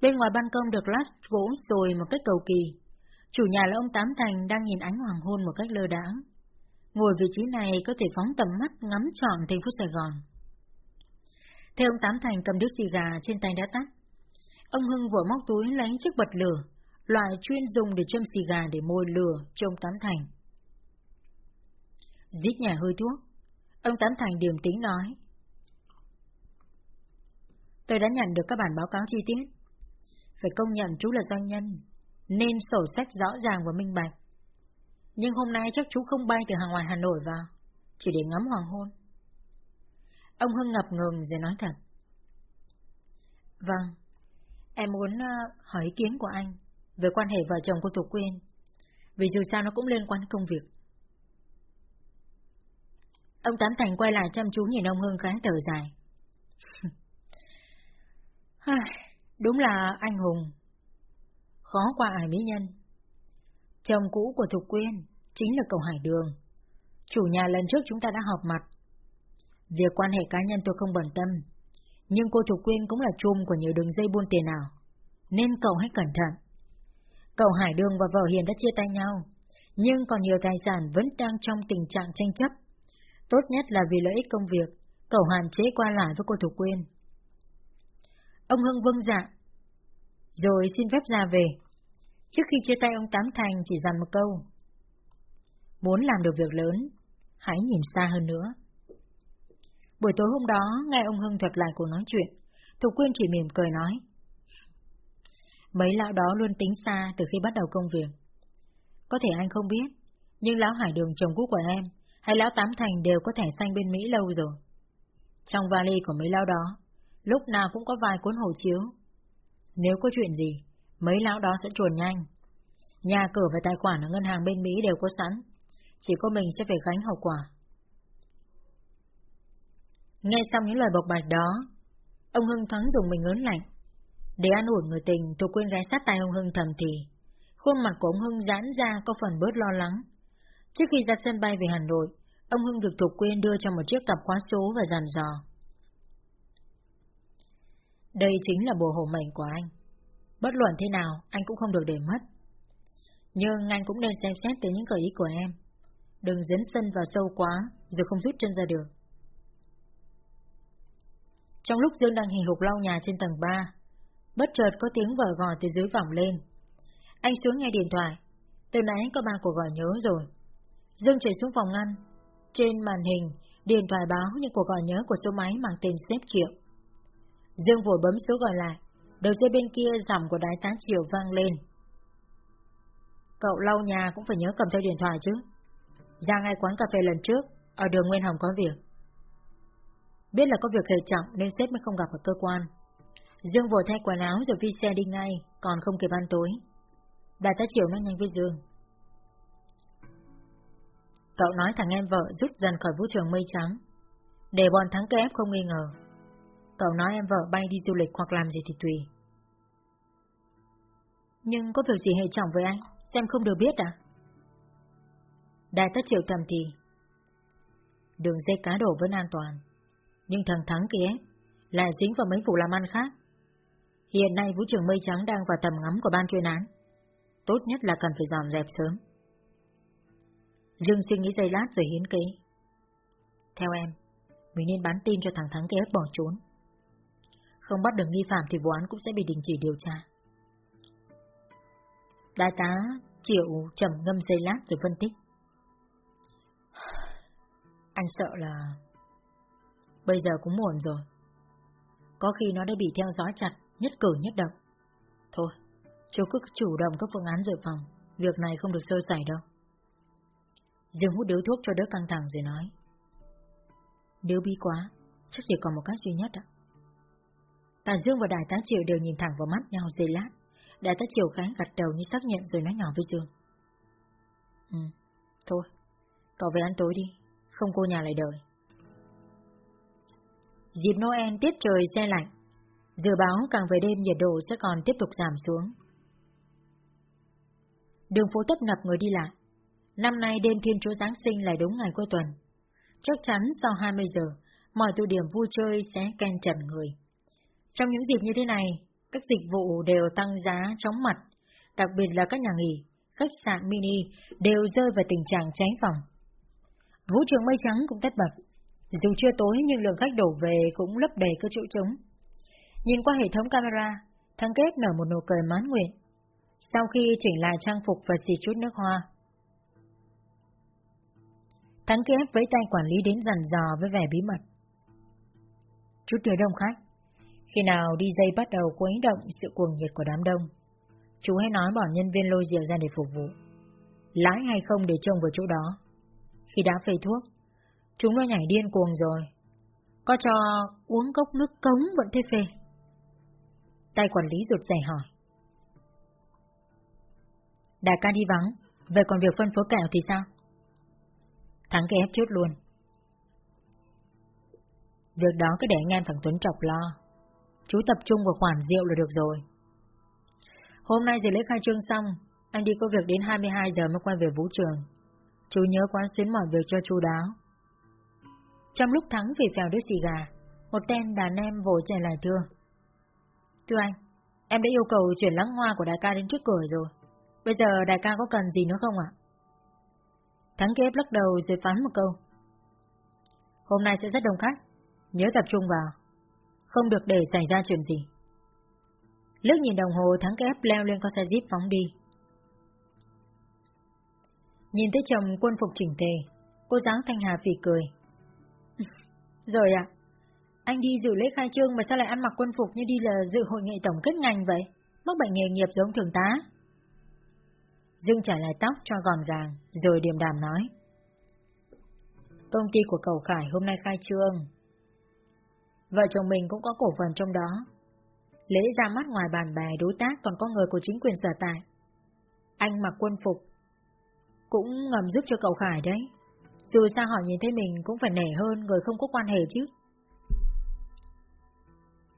Bên ngoài ban công được lát gỗ rồi một cách cầu kỳ. Chủ nhà là ông Tám Thành đang nhìn ánh hoàng hôn một cách lơ đãng. Ngồi vị trí này có thể phóng tầm mắt ngắm trọn thành phố Sài Gòn. Theo ông Tám Thành cầm điếu xì gà trên tay đã tắt. Ông Hưng vừa móc túi lấy chiếc bật lửa, loại chuyên dùng để châm xì gà để môi lửa trông Tám Thành. Dít nhà hơi thuốc, ông Tám Thành điềm tĩnh nói. Tôi đã nhận được các bản báo cáo chi tiết. Phải công nhận chú là doanh nhân, nên sổ sách rõ ràng và minh bạch. Nhưng hôm nay chắc chú không bay từ hàng ngoài Hà Nội vào, chỉ để ngắm hoàng hôn. Ông Hưng ngập ngừng rồi nói thật. Vâng, em muốn ờ, hỏi ý kiến của anh về quan hệ vợ chồng của Thục Quyên, vì dù sao nó cũng liên quan công việc. Ông Tám Thành quay lại chăm chú nhìn ông Hưng khá thở dài. Đúng là anh hùng. Khó qua ai mỹ nhân. Chồng cũ của Thục Quyên chính là cậu Hải Đường. Chủ nhà lần trước chúng ta đã họp mặt. Việc quan hệ cá nhân tôi không bận tâm, nhưng cô Thục Quyên cũng là chùm của nhiều đường dây buôn tiền nào, nên cậu hãy cẩn thận. Cậu Hải Đường và vợ Hiền đã chia tay nhau, nhưng còn nhiều tài sản vẫn đang trong tình trạng tranh chấp. Tốt nhất là vì lợi ích công việc, cậu hạn chế qua lại với cô Thục Quyên. Ông Hưng vâng dạ. Rồi xin phép ra về. Trước khi chia tay ông Tám Thành chỉ dặn một câu. Muốn làm được việc lớn, hãy nhìn xa hơn nữa. Buổi tối hôm đó, nghe ông Hưng thuật lại cuộc nói chuyện, Thục Quyên chỉ mỉm cười nói. Mấy lão đó luôn tính xa từ khi bắt đầu công việc. Có thể anh không biết, nhưng lão Hải Đường chồng cũ của em, hay lão Tám Thành đều có thẻ xanh bên Mỹ lâu rồi. Trong vali của mấy lão đó, lúc nào cũng có vài cuốn hộ chiếu. Nếu có chuyện gì, mấy lão đó sẽ chuồn nhanh. Nhà cửa và tài khoản ở ngân hàng bên Mỹ đều có sẵn, chỉ có mình sẽ phải gánh hậu quả. Nghe xong những lời bộc bạch đó, ông Hưng thoáng dùng mình ớn lạnh. Để an ủi người tình, thuộc quên ghé sát tay ông Hưng thầm thì. Khuôn mặt của ông Hưng giãn ra có phần bớt lo lắng. Trước khi ra sân bay về Hà Nội, ông Hưng được Thục Quyên đưa cho một chiếc cặp khóa số và dàn dò. Đây chính là bùa hộ mệnh của anh. Bất luận thế nào, anh cũng không được để mất. Nhưng anh cũng nên xem xét tới những gợi ý của em. Đừng dấn sân vào sâu quá, rồi không rút chân ra được. Trong lúc Dương đang hì hục lau nhà trên tầng 3, bất chợt có tiếng vợ gọi từ dưới vọng lên. Anh xuống nghe điện thoại. Từ nãy có ba cuộc gọi nhớ rồi. Dương chạy xuống phòng ngăn. Trên màn hình, điện thoại báo những cuộc gọi nhớ của số máy mang tên xếp triệu. Dương vội bấm số gọi lại, đầu dây bên kia giọng của đái tá chiều vang lên. Cậu lau nhà cũng phải nhớ cầm theo điện thoại chứ. Ra ngay quán cà phê lần trước, ở đường Nguyên Hồng có việc. Biết là có việc hệ trọng nên sếp mới không gặp ở cơ quan. Dương vội thay quần áo rồi phi xe đi ngay, còn không kịp ăn tối. Đại tá Triều nói nhanh với Dương. Cậu nói thằng em vợ rút dần khỏi vũ trường mây trắng, để bọn thắng kép không nghi ngờ. Cậu nói em vợ bay đi du lịch hoặc làm gì thì tùy. Nhưng có việc gì hệ trọng với anh, xem không được biết à? Đại tất triệu tầm thì. Đường dây cá đổ vẫn an toàn, nhưng thằng Thắng kia lại dính vào mấy vụ làm ăn khác. Hiện nay vũ trường mây trắng đang vào tầm ngắm của ban chuyên án. Tốt nhất là cần phải dọn dẹp sớm. Dương suy nghĩ giây lát rồi hiến kế. Theo em, mình nên bán tin cho thằng Thắng kia bỏ trốn. Không bắt được nghi phạm thì vụ án cũng sẽ bị đình chỉ điều tra. Đại tá Triệu trầm ngâm giây lát rồi phân tích. Anh sợ là... Bây giờ cũng muộn rồi. Có khi nó đã bị theo dõi chặt, nhất cử nhất động. Thôi, chú cứ chủ động các phương án dự phòng. Việc này không được sơ sẩy đâu. Dương hút điếu thuốc cho đỡ căng thẳng rồi nói. Nếu bi quá, chắc chỉ còn một cách duy nhất ạ. Tàn Dương và Đại tá Triệu đều nhìn thẳng vào mắt nhau giây lát. Đại tá Triệu khẽ gật đầu như xác nhận rồi nói nhỏ với Dương. Ừ, thôi, cậu về ăn tối đi, không cô nhà lại đợi. Dịp Noel tiết trời xe lạnh, dự báo càng về đêm nhiệt độ sẽ còn tiếp tục giảm xuống. Đường phố tấp nập người đi lại. Năm nay đêm Thiên Chúa Giáng sinh lại đúng ngày cuối tuần. Chắc chắn sau 20 giờ, mọi tụ điểm vui chơi sẽ ken trần người. Trong những dịp như thế này, các dịch vụ đều tăng giá chóng mặt, đặc biệt là các nhà nghỉ, khách sạn mini đều rơi vào tình trạng cháy phòng. Vũ trường mây trắng cũng tất bật. Dù chưa tối nhưng lượng khách đổ về cũng lấp đầy các chỗ trống. Nhìn qua hệ thống camera, thằng kết nở một nụ cười mãn nguyện. Sau khi chỉnh lại trang phục và xịt chút nước hoa, Thắng kết với tay quản lý đến dằn dò với vẻ bí mật. Chút nữa đông khách, khi nào đi dây bắt đầu quấy động sự cuồng nhiệt của đám đông, chú hãy nói bọn nhân viên lôi rượu ra để phục vụ. Lái hay không để trông vào chỗ đó. Khi đã phê thuốc, chúng nó nhảy điên cuồng rồi. Có cho uống cốc nước cống vẫn thế phê. Tay quản lý rụt rẻ hỏi. Đại ca đi vắng, vậy còn việc phân phối kẹo thì sao? Thắng kẹp chút chốt luôn. Việc đó cứ để anh em thằng Tuấn chọc lo. Chú tập trung vào khoản rượu là được rồi. Hôm nay giờ lễ khai trương xong, anh đi có việc đến 22 giờ mới quay về vũ trường. Chú nhớ quán xuyến mọi việc cho chú đáo. Trong lúc Thắng vì phèo đứa xì gà, một tên đàn em vội chạy lại thưa. Thưa anh, em đã yêu cầu chuyển lắng hoa của đại ca đến trước cửa rồi. Bây giờ đại ca có cần gì nữa không ạ? Thắng kép lắc đầu rồi phán một câu. Hôm nay sẽ rất đông khách, nhớ tập trung vào, không được để xảy ra chuyện gì. Lướt nhìn đồng hồ thắng kép leo lên con xe jeep phóng đi. Nhìn thấy chồng quân phục chỉnh tề, cô giáo Thanh Hà phì cười. Rồi ạ, anh đi dự lễ khai trương mà sao lại ăn mặc quân phục như đi là dự hội nghị tổng kết ngành vậy? Mắc bệnh nghề nghiệp giống thường tá. Dương trả lại tóc cho gòn gàng, rồi điềm đàm nói. Công ty của cậu Khải hôm nay khai trương. Vợ chồng mình cũng có cổ phần trong đó. Lễ ra mắt ngoài bàn bè đối tác còn có người của chính quyền sở tại. Anh mặc quân phục. Cũng ngầm giúp cho cậu Khải đấy. Dù sao họ nhìn thấy mình cũng phải nể hơn người không có quan hệ chứ.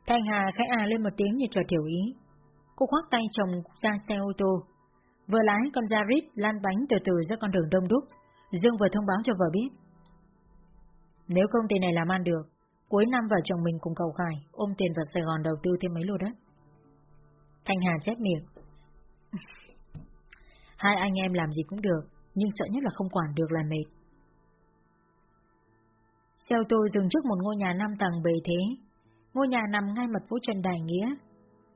Thanh Hà khẽ à lên một tiếng như trò tiểu ý. Cô khoác tay chồng ra xe ô tô, Vừa lái con Jarit lan bánh từ từ ra con đường đông đúc, Dương vừa thông báo cho vợ biết. Nếu công ty này làm ăn được, cuối năm vợ chồng mình cùng cầu khải, ôm tiền vào Sài Gòn đầu tư thêm mấy lô đất. Thanh Hà chép miệng. Hai anh em làm gì cũng được, nhưng sợ nhất là không quản được là mệt. Xe ô tô dừng trước một ngôi nhà năm tầng bề thế. Ngôi nhà nằm ngay mặt phố Trần Đại Nghĩa,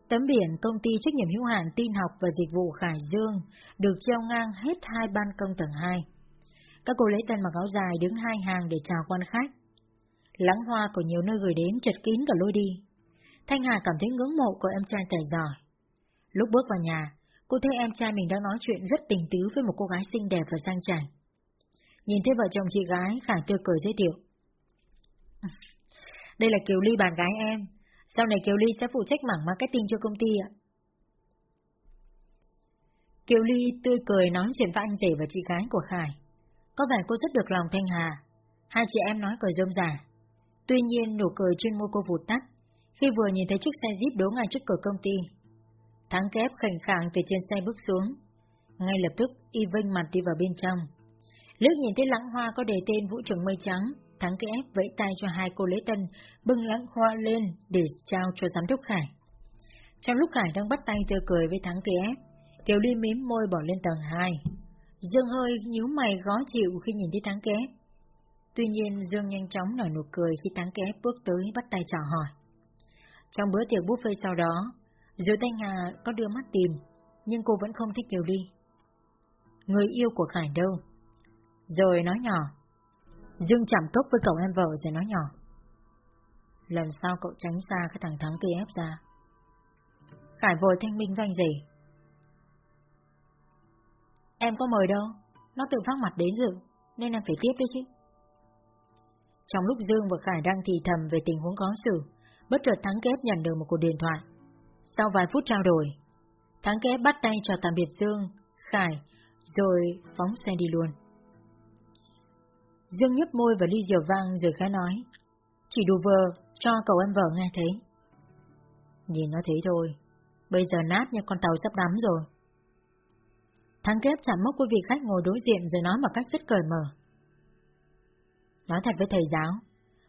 Tấm biển công ty trách nhiệm hữu hạn tin học và dịch vụ Khải Dương được treo ngang hết hai ban công tầng 2. Các cô lấy tên mặc áo dài đứng hai hàng để chào quan khách. Lắng hoa của nhiều nơi gửi đến chật kín cả lối đi. Thanh Hà cảm thấy ngưỡng mộ của em trai tài giỏi. Lúc bước vào nhà, cô thấy em trai mình đang nói chuyện rất tình tứ với một cô gái xinh đẹp và sang chảnh. Nhìn thấy vợ chồng chị gái, Khải tươi cười giới thiệu. Đây là Kiều Ly bạn gái em, sau này Kiều Ly sẽ phụ trách mảng marketing cho công ty ạ. Kiều Ly tươi cười nói chuyện với anh rể và chị gái của Khải. Có vẻ cô rất được lòng Thanh Hà. Hai chị em nói cười rôm rả. Tuy nhiên nụ cười trên môi cô vụt tắt khi vừa nhìn thấy chiếc xe Jeep đỗ ngay trước cửa công ty. Thắng kép khảnh khàng từ trên xe bước xuống. Ngay lập tức y vinh mặt đi vào bên trong. Lước nhìn thấy lãng hoa có đề tên Vũ trường Mây Trắng, Thắng kép vẫy tay cho hai cô lễ tân, bưng lãng hoa lên để trao cho giám đốc Khải. Trong lúc Khải đang bắt tay tươi cười với Thắng kép, Kiều Ly mím môi bỏ lên tầng 2. Dương hơi nhíu mày gó chịu khi nhìn thấy Thắng kép. Tuy nhiên Dương nhanh chóng nở nụ cười khi Thắng cái ép bước tới bắt tay chào hỏi. Trong bữa tiệc buffet sau đó, dù Thanh Hà có đưa mắt tìm, nhưng cô vẫn không thích Kiều Ly. Người yêu của Khải đâu? Rồi nói nhỏ, Dương chạm cốc với cậu em vợ rồi nói nhỏ. Lần sau cậu tránh xa cái thằng thắng kia ép ra. Khải vội thanh minh với anh gì? Em có mời đâu, nó tự phát mặt đến dự, nên em phải tiếp đấy chứ. Trong lúc Dương và Khải đang thì thầm về tình huống khó xử, bất chợt Thắng Kép nhận được một cuộc điện thoại. Sau vài phút trao đổi, Thắng Kép bắt tay chào tạm biệt Dương, Khải, rồi phóng xe đi luôn. Dương nhấp môi và ly rượu vang rồi khá nói. Chỉ đủ vờ, cho cậu em vợ nghe thấy. Nhìn nó thế thôi, bây giờ nát như con tàu sắp đắm rồi. Thắng kép chạm mốc với vị khách ngồi đối diện rồi nói một cách rất cởi mở. Nói thật với thầy giáo,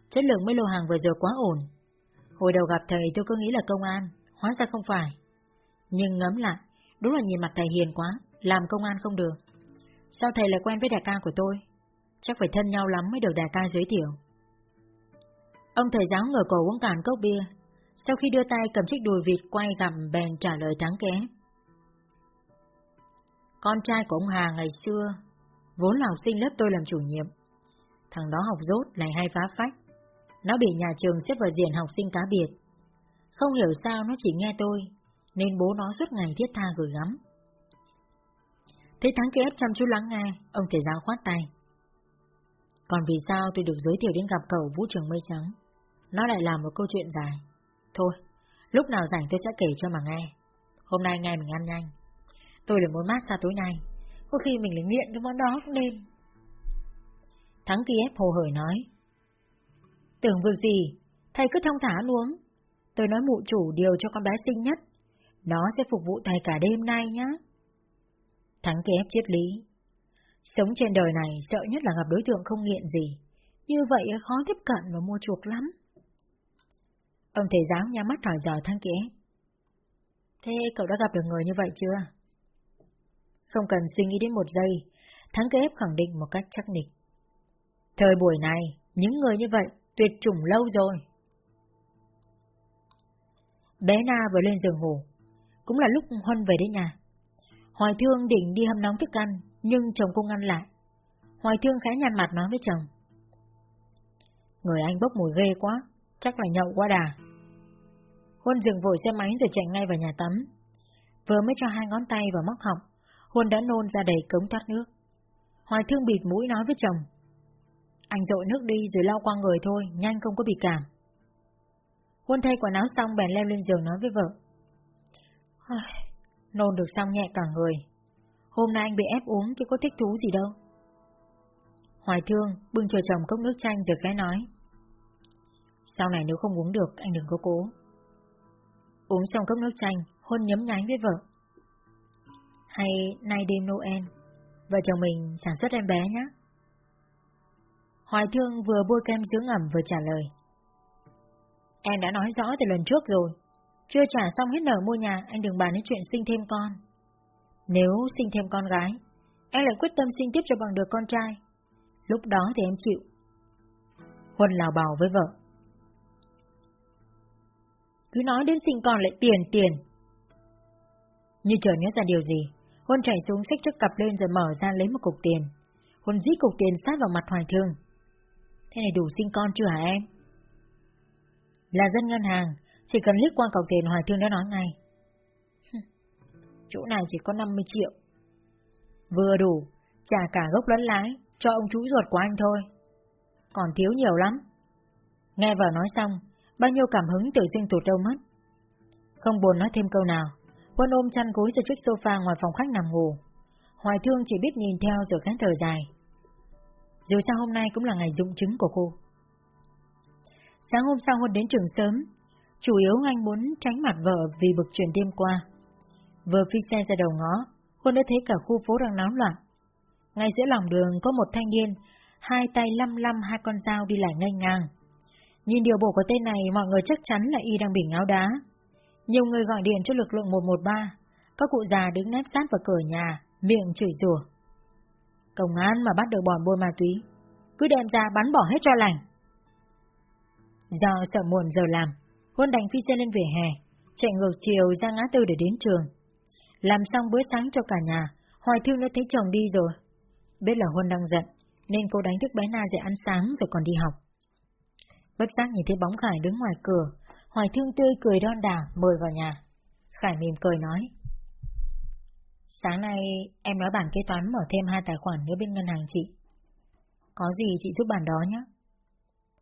chất lượng mấy lô hàng vừa rồi quá ổn. Hồi đầu gặp thầy tôi cứ nghĩ là công an, hóa ra không phải. Nhưng ngấm lại, đúng là nhìn mặt thầy hiền quá, làm công an không được. Sao thầy lại quen với đại ca của tôi? Chắc phải thân nhau lắm mới được đại ca giới thiệu. Ông thầy giáo ngờ cổ uống cạn cốc bia, sau khi đưa tay cầm chiếc đùi vịt quay gặm bèn trả lời thắng ké. con trai của ông Hà ngày xưa, vốn là học sinh lớp tôi làm chủ nhiệm. Thằng đó học dốt lại hay phá phách. Nó bị nhà trường xếp vào diện học sinh cá biệt. Không hiểu sao nó chỉ nghe tôi, nên bố nó suốt ngày thiết tha gửi gắm. Thấy Thắng kia ép chăm chú lắng nghe, ông thầy giáo khoát tay. Còn vì sao tôi được giới thiệu đến gặp cậu vũ trường mây trắng? Nó lại là một câu chuyện dài. Thôi, lúc nào rảnh tôi sẽ kể cho mà nghe. Hôm nay nghe mình ăn nhanh. Tôi để muốn mát xa tối nay. Có khi mình lại nghiện cái món đó cũng nên. Thắng kia ép hồ hởi nói. Tưởng việc gì, thầy cứ thông thả ăn. Tôi nói mụ chủ điều cho con bé xinh nhất. Nó sẽ phục vụ thầy cả đêm nay nhá. Thắng kia ép triết lý. Sống trên đời này sợ nhất là gặp đối tượng không nghiện gì. Như vậy khó tiếp cận và mua chuộc lắm. Ông thầy giáo nhắm mắt hỏi dò Thắng kia. Thế cậu đã gặp được người như vậy chưa? Không cần suy nghĩ đến một giây, thắng kế ép khẳng định một cách chắc nịch. Thời buổi này, những người như vậy tuyệt chủng lâu rồi. Bé Na vừa lên giường ngủ, cũng là lúc Huân về đến nhà. Hoài Thương định đi hâm nóng thức ăn, nhưng chồng cô ngăn lại. Hoài Thương khẽ nhăn mặt nói với chồng. Người anh bốc mùi ghê quá, chắc là nhậu quá đà. Huân dừng vội xe máy rồi chạy ngay vào nhà tắm. Vừa mới cho hai ngón tay vào móc họng, Huân đã nôn ra đầy cống thoát nước. Hoài Thương bịt mũi nói với chồng. Anh dội nước đi rồi lau qua người thôi, nhanh không có bị cảm. Huân thay quần áo xong bèn leo lên giường nói với vợ. Nôn được xong nhẹ cả người. Hôm nay anh bị ép uống chứ có thích thú gì đâu. Hoài thương, bưng cho chồng cốc nước chanh rồi khẽ nói. Sau này nếu không uống được, anh đừng có cố. Uống xong cốc nước chanh, Huân nhấm nháy với vợ. Hay nay đêm Noel, vợ chồng mình sản xuất em bé nhé. Hoài thương vừa bôi kem dưỡng ẩm vừa trả lời. Em đã nói rõ từ lần trước rồi. Chưa trả xong hết nở mua nhà, anh đừng bàn đến chuyện sinh thêm con. Nếu sinh thêm con gái, em lại quyết tâm sinh tiếp cho bằng được con trai. Lúc đó thì em chịu. Huân lào bảo với vợ. Cứ nói đến sinh con lại tiền tiền. Như chờ nhớ ra điều gì, Huân chạy xuống xách chiếc cặp lên rồi mở ra lấy một cục tiền. Huân dí cục tiền sát vào mặt Hoài Thương. Thế này đủ sinh con chưa hả em? Là dân ngân hàng, chỉ cần liếc qua cọc tiền Hoài Thương đã nói ngay. Chỗ này chỉ có 50 triệu. Vừa đủ, trả cả gốc lẫn lái, cho ông chú ruột của anh thôi. Còn thiếu nhiều lắm. Nghe vợ nói xong, bao nhiêu cảm hứng tự dưng tụt đâu mất. Không buồn nói thêm câu nào, Quân ôm chăn gối ra chiếc sofa ngoài phòng khách nằm ngủ. Hoài thương chỉ biết nhìn theo rồi khán thở dài. Dù sao hôm nay cũng là ngày dụng chứng của cô. Sáng hôm sau Huân đến trường sớm, chủ yếu anh muốn tránh mặt vợ vì bực chuyện đêm qua. Vừa phi xe ra đầu ngõ, Huân đã thấy cả khu phố đang náo loạn. Ngay giữa lòng đường có một thanh niên, hai tay lăm lăm hai con dao đi lại ngay ngang. Nhìn điều bộ của tên này mọi người chắc chắn là y đang bị ngáo đá. Nhiều người gọi điện cho lực lượng 113, các cụ già đứng nép sát vào cửa nhà, miệng chửi rủa. Công an mà bắt được bọn buôn ma túy, cứ đem ra bắn bỏ hết cho lành. Do sợ muộn giờ làm, Huân đành phi xe lên vỉa hè, chạy ngược chiều ra ngã tư để đến trường. Làm xong bữa sáng cho cả nhà, Hoài Thương đã thấy chồng đi rồi. Biết là Huân đang giận, nên cô đánh thức bé Na dậy ăn sáng rồi còn đi học. Bất giác nhìn thấy bóng Khải đứng ngoài cửa, Hoài Thương tươi cười đon đà mời vào nhà. Khải mỉm cười nói. Sáng nay em nói bản kế toán mở thêm hai tài khoản nữa bên ngân hàng chị. Có gì chị giúp bản đó nhé.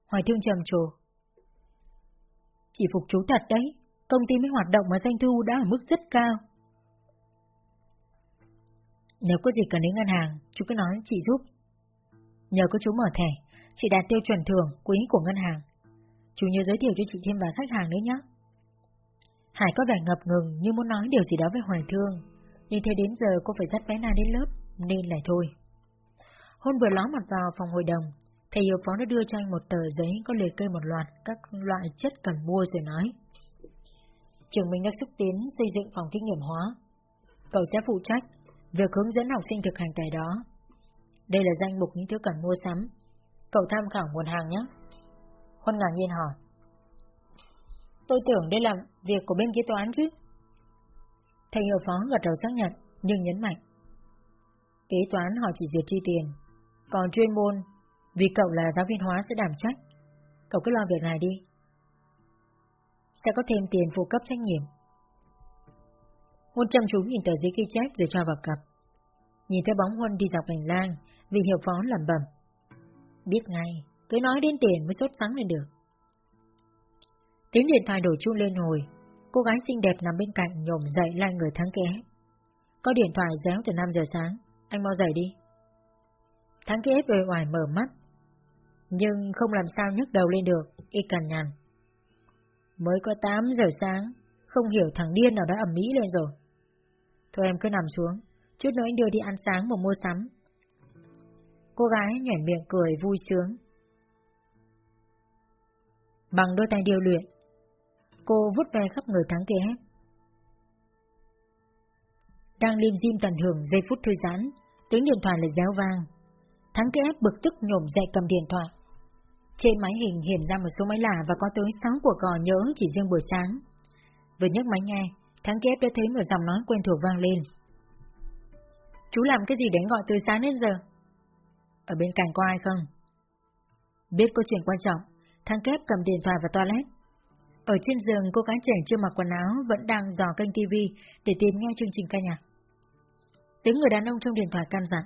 Hoài Thương trầm trồ. Chị phục chú thật đấy, công ty mới hoạt động mà doanh thu đã ở mức rất cao. Nếu có gì cần đến ngân hàng, chú cứ nói chị giúp. Nhờ có chú mở thẻ, chị đạt tiêu chuẩn thưởng quý của ngân hàng. Chú nhớ giới thiệu cho chị thêm vài khách hàng nữa nhé. Hải có vẻ ngập ngừng như muốn nói điều gì đó với Hoài Thương, nhưng thế đến giờ cô phải dắt bé Na đến lớp, nên lại thôi. Hôn vừa ló mặt vào phòng hội đồng, thầy hiệu phó đã đưa cho anh một tờ giấy có liệt kê một loạt các loại chất cần mua rồi nói. Trường mình đã xúc tiến xây dựng phòng thí nghiệm hóa. Cậu sẽ phụ trách việc hướng dẫn học sinh thực hành tại đó. Đây là danh mục những thứ cần mua sắm. Cậu tham khảo nguồn hàng nhé. Huân ngạc nhiên hỏi. Tôi tưởng đây là việc của bên kế toán chứ. Thầy hiệu phó gật đầu xác nhận, nhưng nhấn mạnh. Kế toán họ chỉ duyệt chi tiền, còn chuyên môn, vì cậu là giáo viên hóa sẽ đảm trách. Cậu cứ lo việc này đi. Sẽ có thêm tiền phụ cấp trách nhiệm. Huân chăm chú nhìn tờ giấy ghi chép rồi cho vào cặp. Nhìn thấy bóng Huân đi dọc hành lang, vì hiệu phó lẩm bẩm. Biết ngay, cứ nói đến tiền mới sốt sắng lên được. Tiếng điện thoại đổ chuông lên hồi, cô gái xinh đẹp nằm bên cạnh nhổm dậy lai người thắng kế. Có điện thoại réo từ 5 giờ sáng, anh mau dậy đi. Thắng kế về ngoài mở mắt, nhưng không làm sao nhấc đầu lên được, y cằn nhằn. Mới có 8 giờ sáng, không hiểu thằng điên nào đã ẩm mỹ lên rồi. Thôi em cứ nằm xuống, chút nữa anh đưa đi ăn sáng và mua sắm. Cô gái nhảy miệng cười vui sướng. Bằng đôi tay điều luyện, cô vút ve khắp người thắng kia hết. Đang lim dim tận hưởng giây phút thư giãn, tiếng điện thoại lại réo vang. Thắng kia bực tức nhổm dậy cầm điện thoại. Trên máy hình hiện ra một số máy lạ và có tới 6 cuộc gọi nhớ chỉ riêng buổi sáng. Vừa nhấc máy nghe, Thắng kép đã thấy một giọng nói quen thuộc vang lên. Chú làm cái gì để gọi từ sáng đến giờ? Ở bên cạnh có ai không? Biết có chuyện quan trọng, thằng kép cầm điện thoại vào toilet. Ở trên giường cô gái trẻ chưa mặc quần áo vẫn đang dò kênh tivi để tìm nghe chương trình ca nhạc. Tiếng người đàn ông trong điện thoại can dặn.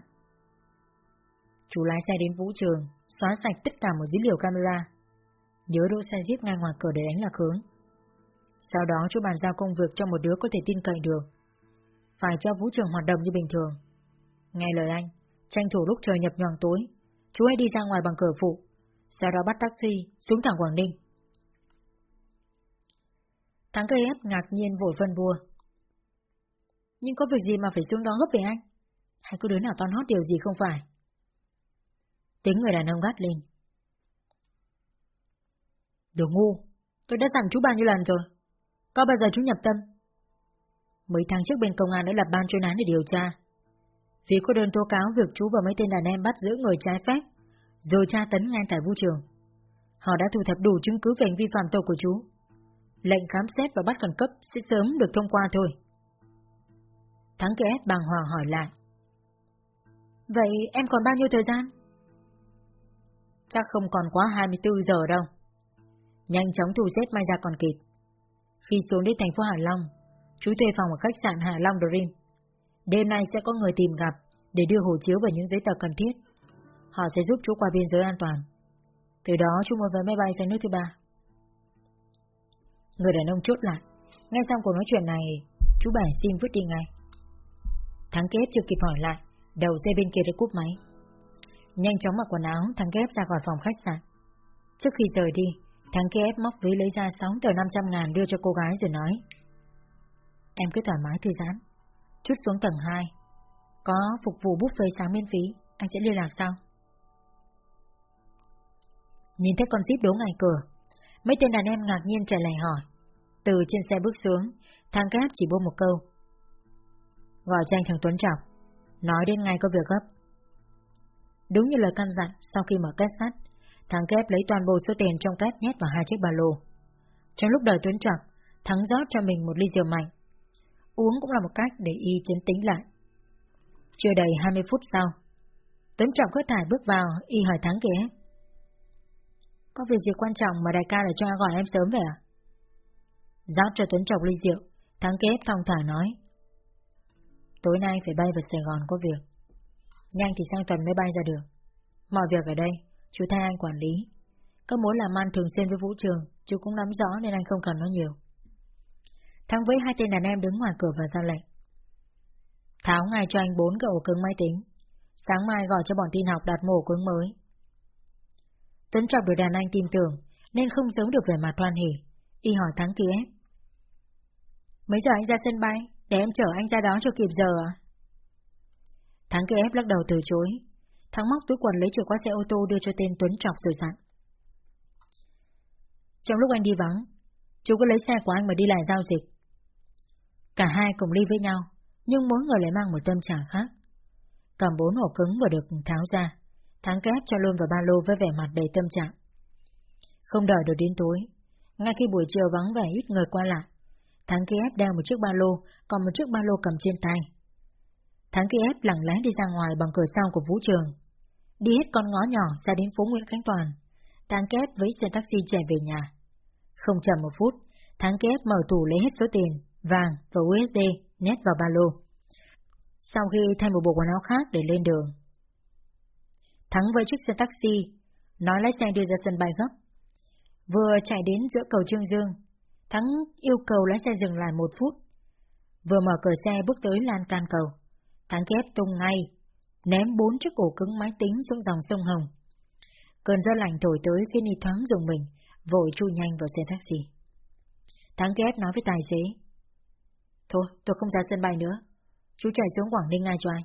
chủ lái xe đến vũ trường, xóa sạch tất cả một dữ liệu camera. Nhớ đỗ xe giết ngay ngoài cửa để đánh lạc hướng. Sau đó chú bàn giao công việc cho một đứa có thể tin cậy được. Phải cho vũ trường hoạt động như bình thường. Nghe lời anh, tranh thủ lúc trời nhập nhoàng tối, chú hãy đi ra ngoài bằng cửa phụ, sau đó bắt taxi xuống thẳng Quảng Ninh. Thắng cây ép ngạc nhiên vội phân bùa. Nhưng có việc gì mà phải xuống đó gấp về anh? Hay có đứa nào toan hót điều gì không phải? Tiếng người đàn ông gắt lên. Đồ ngu, tôi đã dặn chú bao nhiêu lần rồi. Có bao giờ chú nhập tâm? Mấy tháng trước bên công an đã lập ban chuyên án để điều tra. Vì có đơn tố cáo việc chú và mấy tên đàn em bắt giữ người trái phép, rồi tra tấn ngay tại vũ trường. Họ đã thu thập đủ chứng cứ về hành vi phạm tội của chú. Lệnh khám xét và bắt khẩn cấp sẽ sớm được thông qua thôi. Thắng kẻ bàng hoàng hỏi lại. Vậy em còn bao nhiêu thời gian? Chắc không còn quá 24 giờ đâu. Nhanh chóng thu xếp may ra còn kịp. Khi xuống đến thành phố Hạ Long, chú thuê phòng ở khách sạn Hạ Long Dream. Đêm nay sẽ có người tìm gặp để đưa hộ chiếu và những giấy tờ cần thiết. Họ sẽ giúp chú qua biên giới an toàn. Từ đó chú mua vé máy bay sang nước thứ ba. Người đàn ông chốt lại. nghe xong cuộc nói chuyện này, chú Bảy xin vứt đi ngay. Thắng kép chưa kịp hỏi lại, đầu dây bên kia đã cúp máy. Nhanh chóng mặc quần áo, thằng kép ra khỏi phòng khách sạn. Trước khi rời đi, Thằng kép móc ví lấy ra 6 tờ 500 ngàn đưa cho cô gái rồi nói. Em cứ thoải mái thư giãn. Chút xuống tầng 2. Có phục vụ buffet sáng miễn phí, anh sẽ liên lạc sau. Nhìn thấy con zip đố ngay cửa, mấy tên đàn em ngạc nhiên trả lại hỏi. Từ trên xe bước xuống, thằng kép chỉ buông một câu. Gọi cho anh thằng Tuấn Trọng, nói đến ngay có việc gấp. Đúng như lời căn dặn, sau khi mở két sắt, Thằng kép lấy toàn bộ số tiền trong két nhét vào hai chiếc ba lô. Trong lúc đợi Tuấn Trọc, Thắng rót cho mình một ly rượu mạnh. Uống cũng là một cách để y chấn tĩnh lại. Chưa đầy 20 phút sau, Tuấn Trọng khớt thải bước vào, y hỏi Thắng kìa. Có việc gì quan trọng mà đại ca lại cho gọi em sớm vậy à? Rót cho Tuấn Trọng ly rượu, Thắng kép thong thả nói. Tối nay phải bay vào Sài Gòn có việc. Nhanh thì sang tuần mới bay ra được. Mọi việc ở đây Chú thay anh quản lý. Các mối làm ăn thường xuyên với Vũ Trường, chú cũng nắm rõ nên anh không cần nói nhiều. Thắng với hai tên đàn em đứng ngoài cửa và ra lệnh. Tháo ngay cho anh bốn cái ổ cứng máy tính. Sáng mai gọi cho bọn tin học đặt mổ cứng mới. Tuấn Trọng được đàn anh tin tưởng, nên không giấu được vẻ mặt hoan hỉ. Y hỏi Thắng kia. Mấy giờ anh ra sân bay, để em chở anh ra đó cho kịp giờ à? Thắng kia ép lắc đầu từ chối, Thắng móc túi quần lấy chìa khóa xe ô tô đưa cho tên Tuấn Trọc rồi dặn. Trong lúc anh đi vắng, chú có lấy xe của anh mà đi lại giao dịch. Cả hai cùng đi với nhau, nhưng mỗi người lại mang một tâm trạng khác. Cầm bốn hộp cứng vừa được tháo ra, thắng kép cho luôn vào ba lô với vẻ mặt đầy tâm trạng. Không đợi được đến tối, ngay khi buổi chiều vắng vẻ ít người qua lại, thắng kép đeo một chiếc ba lô, còn một chiếc ba lô cầm trên tay. Thắng kia lẳng lặng lẽ đi ra ngoài bằng cửa sau của vũ trường. Đi hết con ngõ nhỏ ra đến phố Nguyễn Khánh Toàn. Thắng kép với xe taxi chạy về nhà. Không chậm một phút, Thắng kép mở tủ lấy hết số tiền, vàng và USD nhét vào ba lô. Sau khi thay một bộ quần áo khác để lên đường. Thắng với chiếc xe taxi, nói lái xe đưa ra sân bay gấp. Vừa chạy đến giữa cầu Trương Dương, Thắng yêu cầu lái xe dừng lại một phút. Vừa mở cửa xe bước tới lan can cầu, Thắng kép tung ngay, ném bốn chiếc ổ cứng máy tính xuống dòng sông Hồng. Cơn gió lạnh thổi tới khiến y thoáng dùng mình, vội chui nhanh vào xe taxi. Thắng kép nói với tài xế. Thôi, tôi không ra sân bay nữa. Chú chạy xuống Quảng Ninh ngay cho anh.